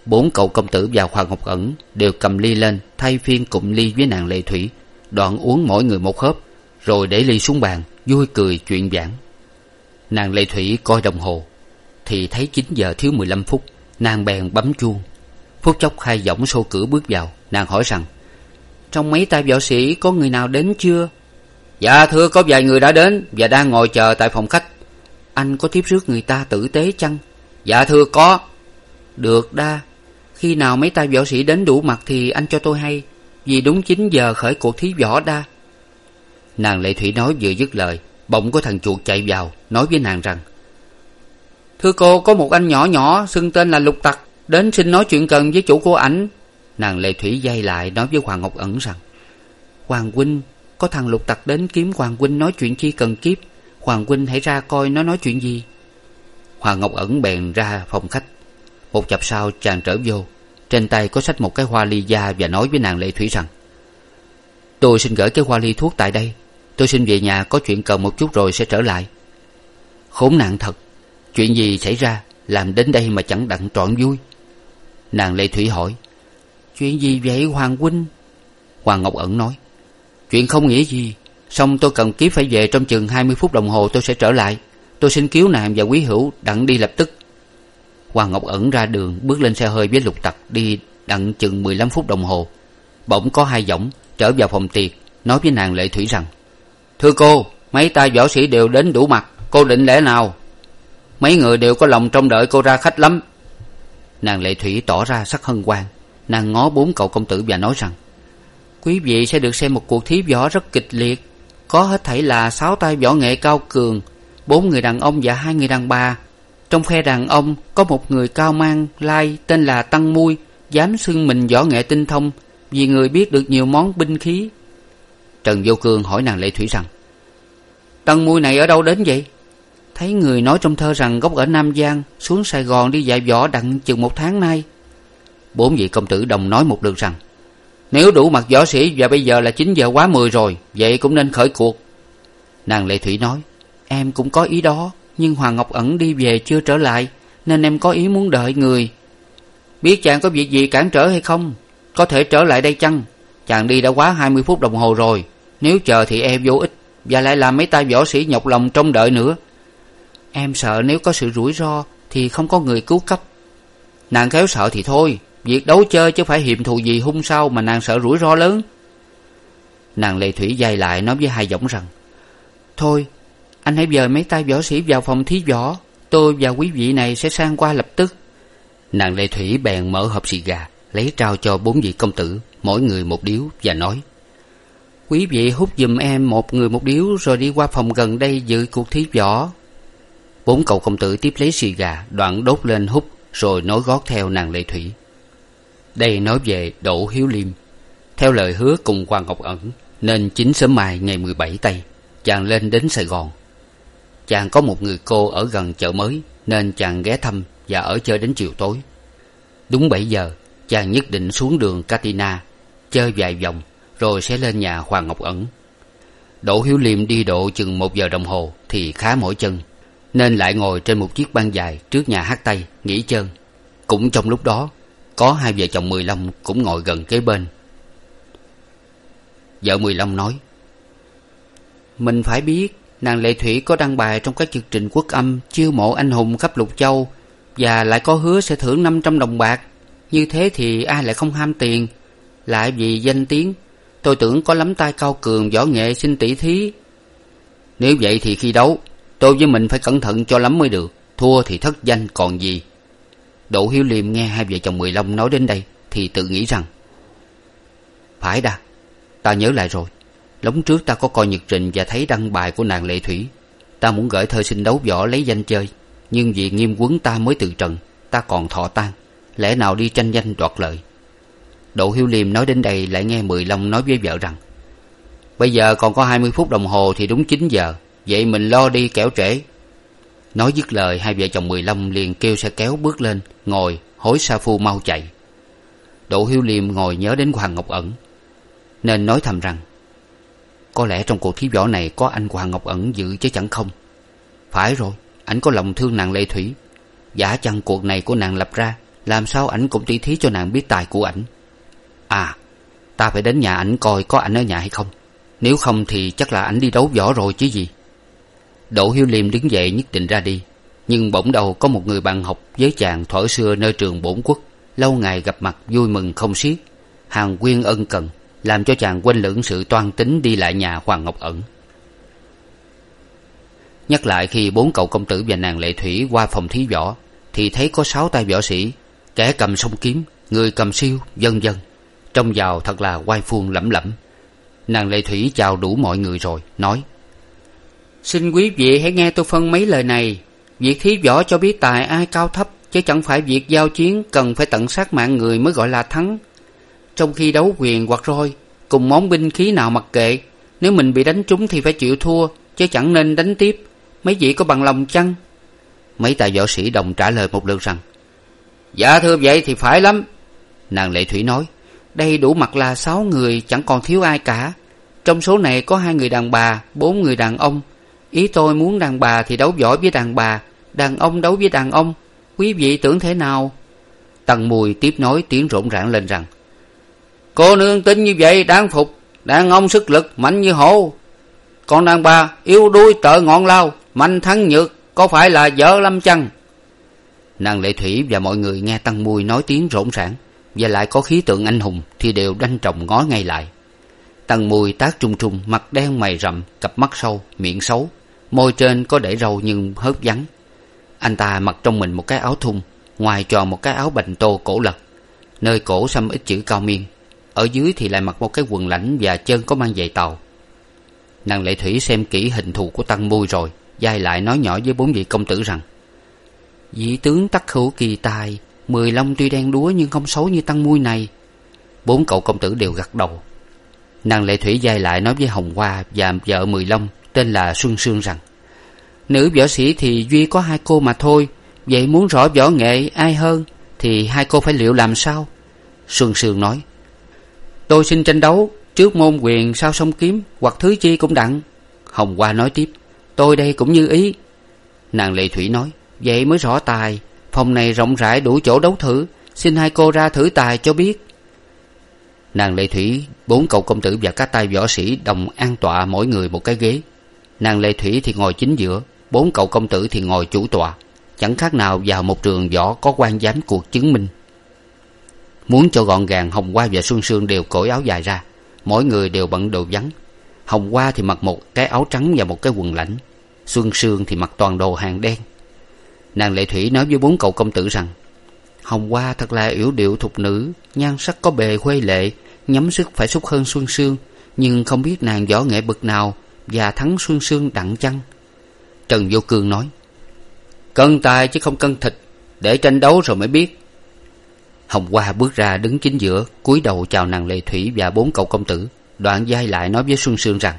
Speaker 1: Bốn cậu công tử và hoàng ngọc ẩn đều cầm ly lên, thay phiên cụm ly với nàng lệ thủy, đoạn uống mỗi người một hớp, rồi để ly xuống bàn, vui cười chuyện vãn. Nàng lệ thủy coi đồng hồ, thì thấy chín giờ thiếu mười lăm phút, nàng bèn bấm chuông. Phút chốc hai giọng xô cửa bước vào, nàng hỏi rằng trong mấy tay võ sĩ, có người nào đến chưa? Dạ thưa, có vài người đã đến và đang ngồi chờ tại phòng khách. Anh có tiếp rước người ta tử tế chăng? Dạ thưa, có. Được đa. Khi nào mấy tay võ sĩ đến đủ mặt thì anh cho tôi hay, vì đúng chín giờ khởi cuộc thí võ đa. Nàng lệ thủy nói vừa dứt lời, bỗng có thằng chuột chạy vào, nói với nàng rằng, thưa cô, có một anh nhỏ nhỏ xưng tên là lục tặc, đến xin nói chuyện cần với chủ của ảnh nàng lệ thủy dây lại nói với hoàng ngọc ẩn rằng, hoàng huynh, có thằng lục tặc đến kiếm hoàng huynh nói chuyện chi cần kiếp. Hoàng huynh hãy ra coi nó nói chuyện gì. Hoàng ngọc ẩn bèn ra phòng khách. Một chập sau chàng trở vô, trên tay có xách một cái hoa ly da và nói với nàng lệ thủy rằng, tôi xin gửi cái hoa ly thuốc tại đây. Tôi xin về nhà có chuyện cần một chút rồi sẽ trở lại. Khốn nạn thật, chuyện gì xảy ra làm đến đây mà chẳng đặng trọn vui? Nàng lệ thủy hỏi chuyện gì vậy, hoàng huynh? Hoàng ngọc ẩn nói. Chuyện không nghĩa gì. Xong tôi cần kiếp phải về trong chừng hai mươi phút đồng hồ tôi sẽ trở lại. Tôi xin cứu nàng và quý hữu đặng đi lập tức. Hoàng ngọc ẩn ra đường, bước lên xe hơi với lục tặc đi đặng chừng mười lăm phút đồng hồ. Bỗng có hai giọng trở vào phòng tiệc, nói với nàng lệ thủy rằng, thưa cô, mấy tay võ sĩ đều đến đủ mặt, cô định lẽ nào? Mấy người đều có lòng trông đợi cô ra khách lắm. Nàng lệ thủy tỏ ra sắc hân hoan nàng ngó bốn cậu công tử và nói rằng, quý vị sẽ được xem một cuộc thí võ rất kịch liệt. Có hết thảy là sáu tay võ nghệ cao cường, bốn người đàn ông và hai người đàn bà. Trong phe đàn ông có một người cao mang lai tên là tăng mui, dám xưng mình võ nghệ tinh thông, vì người biết được nhiều món binh khí. Trần vô cương hỏi nàng lệ thủy rằng, tăng mui này ở đâu đến vậy? Thấy người nói trong thơ rằng gốc ở nam giang, xuống sài gòn đi dạy võ đặng chừng một tháng nay bốn vị công tử đồng nói một lượt rằng, nếu đủ mặt võ sĩ và bây giờ là chín giờ quá mười rồi, vậy cũng nên khởi cuộc. Nàng lệ thủy nói, em cũng có ý đó, nhưng hoàng ngọc ẩn đi về chưa trở lại, nên em có ý muốn đợi người. Biết chàng có việc gì cản trở hay không, có thể trở lại đây chăng? Chàng đi đã quá hai mươi phút đồng hồ rồi, nếu chờ thì e vô ích, và lại làm mấy tay võ sĩ nhọc lòng trông đợi nữa. Em sợ nếu có sự rủi ro thì không có người cứu cấp. Nàng kéo sợ thì thôi việc đấu chơi chứ phải hiềm thù gì hung sao mà nàng sợ rủi ro lớn. Nàng lệ thủy dây lại nói với hai giọng rằng, thôi, anh hãy dời mấy tay võ sĩ vào phòng thí võ, tôi và quý vị này sẽ sang qua lập tức. Nàng lệ thủy bèn mở hộp xì gà, lấy trao cho bốn vị công tử, mỗi người một điếu, và nói, quý vị hút giùm em một người một điếu rồi đi qua phòng gần đây dự cuộc thí võ. Bốn cậu công tử tiếp lấy xì gà, đoạn đốt lên hút, rồi nối gót theo nàng lệ thủy đây nói về đỗ hiếu liêm. Theo lời hứa cùng hoàng ngọc ẩn, nên chính sớm mai ngày mười bảy tây, chàng lên đến sài gòn. Chàng có một người cô ở gần chợ mới, nên chàng ghé thăm và ở chơi đến chiều tối. Đúng bảy giờ, chàng nhất định xuống đường katina, chơi vài vòng, rồi sẽ lên nhà hoàng ngọc ẩn. Đỗ hiếu liêm đi độ chừng một giờ đồng hồ thì khá mỏi chân, nên lại ngồi trên một chiếc băng dài trước nhà hát tây nghỉ chân. Cũng trong lúc đó có hai vợ chồng mười long cũng ngồi gần kế bên. Vợ mười long nói, mình phải biết, nàng lệ thủy có đăng bài trong các chương trình quốc âm chiêu mộ anh hùng khắp lục châu và lại có hứa sẽ thưởng năm trăm đồng bạc. Như thế thì ai lại không ham tiền? Lại vì danh tiếng, tôi tưởng có lắm tay cao cường, võ nghệ xin tỷ thí. Nếu vậy thì khi đấu, tôi với mình phải cẩn thận cho lắm mới được. Thua thì thất danh còn gì đỗ hiếu liêm nghe hai vợ chồng mười long nói đến đây thì tự nghĩ rằng, phải đa ta nhớ lại rồi. Lóng trước ta có coi nhật trình và thấy đăng bài của nàng lệ thủy. Ta muốn gửi thơ xin đấu võ lấy danh chơi, nhưng vì nghiêm quấn ta mới từ trần, ta còn thọ tan lẽ nào đi tranh danh đoạt lợi? Đỗ hiếu liêm nói đến đây lại nghe mười long nói với vợ rằng, bây giờ còn có hai mươi phút đồng hồ thì đúng chín giờ, vậy mình lo đi kẻo trễ nói dứt lời, hai vợ chồng mười lăm liền kêu xe kéo bước lên, ngồi, hối sa phu mau chạy. Đỗ hiếu liêm ngồi nhớ đến hoàng ngọc ẩn, nên nói thầm rằng, có lẽ trong cuộc thí võ này có anh hoàng ngọc ẩn dự chứ chẳng không? Phải rồi ảnh có lòng thương nàng lệ thủy. Giả chăng cuộc này của nàng lập ra, làm sao ảnh cũng tỉ thí cho nàng biết tài của ảnh? À ta phải đến nhà ảnh coi có ảnh ở nhà hay không. Nếu không thì chắc là ảnh đi đấu võ rồi chứ gì đỗ hiếu liêm đứng dậy nhất định ra đi. Nhưng bỗng đầu có một người bạn học với chàng thuở xưa nơi trường bổn quốc, lâu ngày gặp mặt vui mừng không xiết. Hàng quyên ân cần, làm cho chàng quên lưỡng sự toan tính đi lại nhà hoàng ngọc ẩn. Nhắc lại khi bốn cậu công tử và nàng lệ thủy qua phòng thí võ, thì thấy có sáu tay võ sĩ, kẻ cầm song kiếm, người cầm siêu, vân vân. Trông vào thật là oai phuông lẩm lẩm nàng lệ thủy chào đủ mọi người rồi, nói xin quý vị hãy nghe tôi phân mấy lời này. Việc thí võ cho biết tài ai cao thấp, chứ chẳng phải việc giao chiến cần phải tận sát mạng người mới gọi là thắng. Trong khi đấu quyền hoặc roi, cùng món binh khí nào mặc kệ, nếu mình bị đánh trúng thì phải chịu thua, chứ chẳng nên đánh tiếp. Mấy vị có bằng lòng chăng? Mấy tài võ sĩ đồng trả lời một lượt rằng dạ thưa vậy thì phải lắm. Nàng lệ thủy nói đây đủ mặt là sáu người, chẳng còn thiếu ai cả. Trong số này có hai người đàn bà, bốn người đàn ông ý tôi muốn đàn bà thì đấu võ với đàn bà, đàn ông đấu với đàn ông. Quý vị tưởng thế nào? Tần mùi tiếp nói tiếng rộn ràng lên rằng, cô nương tin như vậy, đáng phục, đàn ông sức lực mạnh như hổ. Còn đàn bà yếu đuối tợ ngọn lao, mạnh thắng nhược, có phải là vợ lâm chăng? Nàng lệ thủy và mọi người nghe tăng mùi nói tiếng rộn ràng và lại có khí tượng anh hùng thì đều đanh trọng ngó ngay lại.
Speaker 2: Tăng mùi tác trung trung mặt đen mày rậm, cặp mắt sâu, miệng xấu môi trên có để râu nhưng hớp vắng. Anh ta mặc trong mình một cái áo thun, ngoài tròn một cái áo bành tô cổ lật. Nơi cổ xăm ít chữ cao miên, ở dưới thì lại mặc một cái quần lãnh và chân có mang giày tàu. Nàng lệ thủy xem kỹ hình thù của tăng mui rồi, dai lại nói nhỏ với bốn vị công tử rằng, vị tướng tắc hữu kỳ tài, mười long tuy đen đúa nhưng không xấu như tăng mui này. Bốn cậu công tử đều gật đầu. Nàng lệ thủy dai lại nói với hồng hoa và vợ mười long tên là xuân sương rằng, nữ võ sĩ thì duy có hai cô mà thôi, vậy muốn rõ võ nghệ ai hơn thì hai cô phải liệu làm sao? Xuân sương nói, tôi xin tranh đấu trước môn quyền sau sông kiếm hoặc thứ chi cũng đặng. Hồng hoa nói tiếp, tôi đây cũng như ý. Nàng lệ thủy nói, vậy mới rõ tài, phòng này rộng rãi đủ chỗ đấu thử, xin hai cô ra thử tài cho biết. Nàng lệ thủy, bốn cậu công tử và các tay võ sĩ đồng an tọa mỗi người một cái ghế nàng lệ thủy thì ngồi chính giữa, bốn cậu công tử thì ngồi chủ tọa. Chẳng khác nào vào một trường võ có quan giám cuộc chứng minh. Muốn cho gọn gàng, hồng hoa và xuân sương đều cởi áo dài ra. Mỗi người đều bận đồ vắng. Hồng hoa thì mặc một cái áo trắng và một cái quần lãnh xuân sương thì mặc toàn đồ hàng đen. Nàng lệ thủy nói với bốn cậu công tử rằng, hồng hoa thật là yểu điệu thục nữ, nhan sắc có bề khuê lệ, nhắm sức phải xúc hơn xuân sương, nhưng không biết nàng võ nghệ bậc nào và thắng xuân sương đặng chăng? Trần vô cương nói, cân tài chứ không cân thịt, để tranh đấu rồi mới biết. Hồng hoa bước ra đứng chính giữa, cúi đầu chào nàng lệ thủy và bốn cậu công tử, đoạn d lại nói với xuân sương rằng,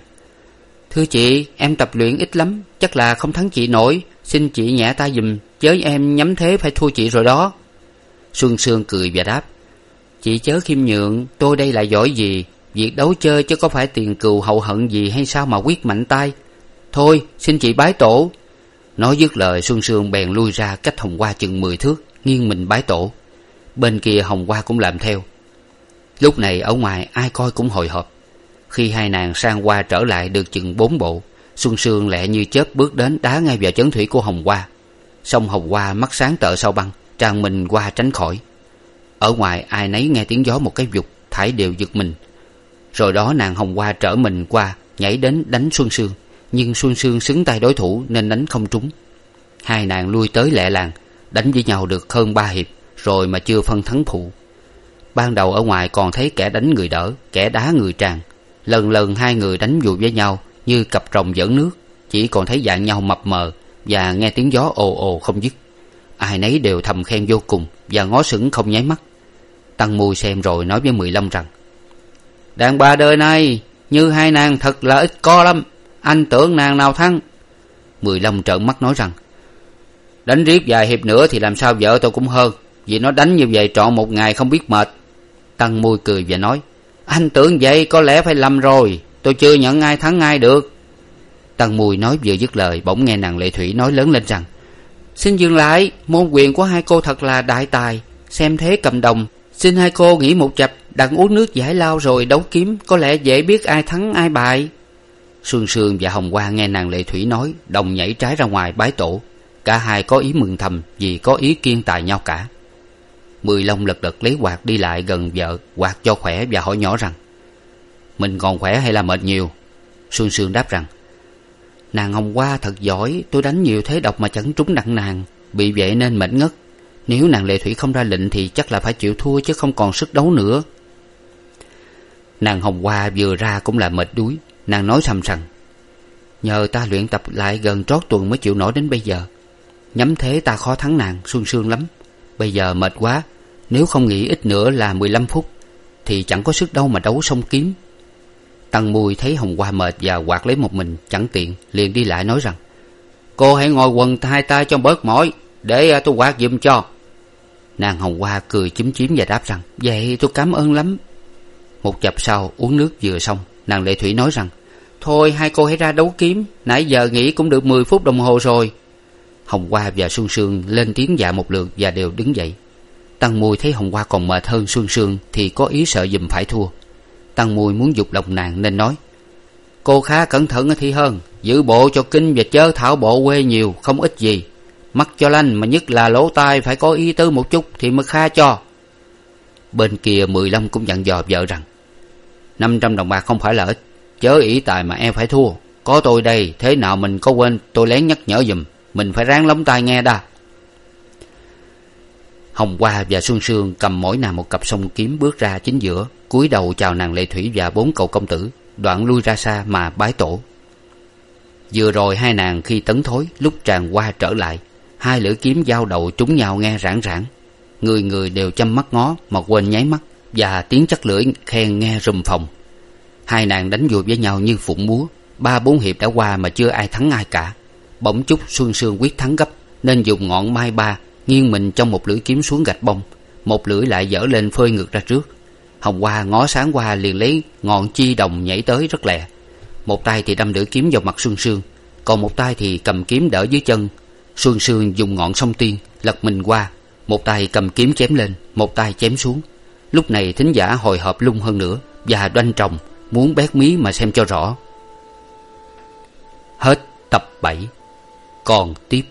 Speaker 2: thưa chị, em tập luyện ít lắm, chắc là không thắng chị nổi, xin chị nhẹ ta giùm, chớ em nhắm thế phải thua chị rồi đó. Xuân sương cười và đáp, chị chớ khiêm nhượng, tôi đây là giỏi gì việc đấu chơi chứ có phải tiền cừu hậu hận gì hay sao mà quyết mạnh tay. Thôi, xin chị bái tổ. Nói dứt lời, xuân sương bèn lui ra cách hồng hoa chừng mười thước, nghiêng mình bái tổ. Bên kia hồng hoa cũng làm theo. Lúc này ở ngoài ai coi cũng hồi hộp. Khi hai nàng sang qua trở lại được chừng bốn bộ, xuân sương lẹ như chớp bước đến đá ngay vào chấn thủy của hồng hoa. Song hồng hoa mắt sáng tợ sau băng trang mình qua tránh khỏi. Ở ngoài ai nấy nghe tiếng gió một cái vụt, thải đều giật mình rồi đó nàng hồng hoa trở mình qua, nhảy đến đánh xuân sương. Nhưng xuân sương xứng tay đối thủ nên đánh không trúng. Hai nàng lui tới lẹ làng, đánh với nhau được hơn ba hiệp, rồi mà chưa phân thắng phụ. Ban đầu ở ngoài còn thấy kẻ đánh người đỡ, kẻ đá người tràn. Lần lần hai người đánh vụt với nhau như cặp rồng dẫn nước, chỉ còn thấy dạng nhau mập mờ và nghe tiếng gió ồ ồ không dứt. Ai nấy đều thầm khen vô cùng và ngó sững không nháy mắt. Tăng mùi xem rồi nói với mười lăm rằng đàn bà đời này, như hai nàng thật là ít co lắm. Anh tưởng nàng nào thắng? Mười lăm trợn mắt nói rằng, đánh riết vài hiệp nữa thì làm sao vợ tôi cũng hơn, vì nó đánh như vậy trọn một ngày không biết mệt. Tăng môi cười và nói, anh tưởng vậy có lẽ phải lầm rồi, tôi chưa nhận ai thắng ai được. Tăng mùi nói vừa dứt lời, bỗng nghe nàng lệ thủy nói lớn lên rằng, xin dừng lại, môn quyền của hai cô thật là đại tài, xem thế cầm đồng xin hai cô nghỉ một chập đặng uống nước giải lao rồi đấu kiếm, có lẽ dễ biết ai thắng, ai bại. Xuân sương và hồng hoa nghe nàng lệ thủy nói, đồng nhảy trái ra ngoài bái tổ. Cả hai có ý mừng thầm vì có ý kiên tài nhau cả. Mười long lật đật lấy quạt đi lại gần vợ, quạt cho khỏe và hỏi nhỏ rằng, mình còn khỏe hay là mệt nhiều? Xuân sương đáp rằng, nàng hồng hoa thật giỏi, tôi đánh nhiều thế độc mà chẳng trúng nặng nàng, bị vậy nên mệt ngất nếu nàng lệ thủy không ra lệnh thì chắc là phải chịu thua chứ không còn sức đấu nữa. Nàng hồng hoa vừa ra cũng là mệt đuối. Nàng nói thầm rằng nhờ ta luyện tập lại gần trót tuần mới chịu nổi đến bây giờ. Nhắm thế ta khó thắng nàng sương sương lắm. Bây giờ mệt quá, nếu không nghỉ ít nữa là mười lăm phút thì chẳng có sức đâu mà đấu sông kiếm. Tăng mùi thấy hồng hoa mệt và quạt lấy một mình, chẳng tiện, liền đi lại nói rằng, cô hãy ngồi quần hai tay cho bớt mỏi để à, tôi quạt giùm cho. Nàng hồng hoa cười chúm chím và đáp rằng, vậy tôi cảm ơn lắm. Một chập sau, uống nước vừa xong, nàng lệ thủy nói rằng, thôi, hai cô hãy ra đấu kiếm. Nãy giờ nghỉ cũng được mười phút đồng hồ rồi. Hồng hoa và xuân sương lên tiếng dạ một lượt và đều đứng dậy. Tăng mùi thấy hồng hoa còn mệt hơn xuân sương thì có ý sợ dùm phải thua. Tăng mùi muốn giục lòng nàng nên nói, cô khá cẩn thận thì hơn, giữ bộ cho kinh và chớ thảo bộ quê nhiều, không ít gì mắt cho lanh mà nhất là lỗ tai phải có ý tứ một chút thì mới kha cho. Bên kia mười lăm cũng dặn dò vợ rằng,
Speaker 1: năm trăm đồng bạc không phải là ít, chớ ỷ tài mà em phải thua. Có tôi đây, thế nào mình có quên, tôi lén nhắc nhở giùm, mình phải ráng lóng tai nghe đa hồng hoa và xuân sương cầm mỗi nàng một cặp song kiếm bước ra chính giữa, cúi đầu chào nàng lệ thủy và bốn cậu công tử, đoạn lui ra xa mà bái tổ. Vừa rồi hai nàng khi tấn thối, lúc tràn qua trở lại hai lưỡi kiếm giao đầu trúng nhau nghe rảng rảng. Người người đều chăm mắt ngó mà quên nháy mắt và tiếng chắc lưỡi khen nghe rùm phòng. Hai nàng đánh vụt với nhau như phụng múa. Ba bốn hiệp đã qua mà chưa ai thắng ai cả. Bỗng chúc xuân sương quyết thắng gấp, nên dùng ngọn mai ba nghiêng mình trong một lưỡi kiếm xuống gạch bông. Một lưỡi lại dở lên phơi ngược ra trước. Hồng hoa ngó sáng qua liền lấy ngọn chi đồng nhảy tới rất lẹ. Một tay thì đâm lưỡi kiếm vào mặt xuân sương, còn một tay thì cầm kiếm đỡ dưới chân sương sương dùng ngọn song tiên lật mình qua, một tay cầm kiếm chém lên, một tay chém xuống. Lúc này thính giả hồi hộp lung hơn nữa và đoanh trồng muốn bét mí mà xem cho rõ. Hết tập bảy. Còn tiếp.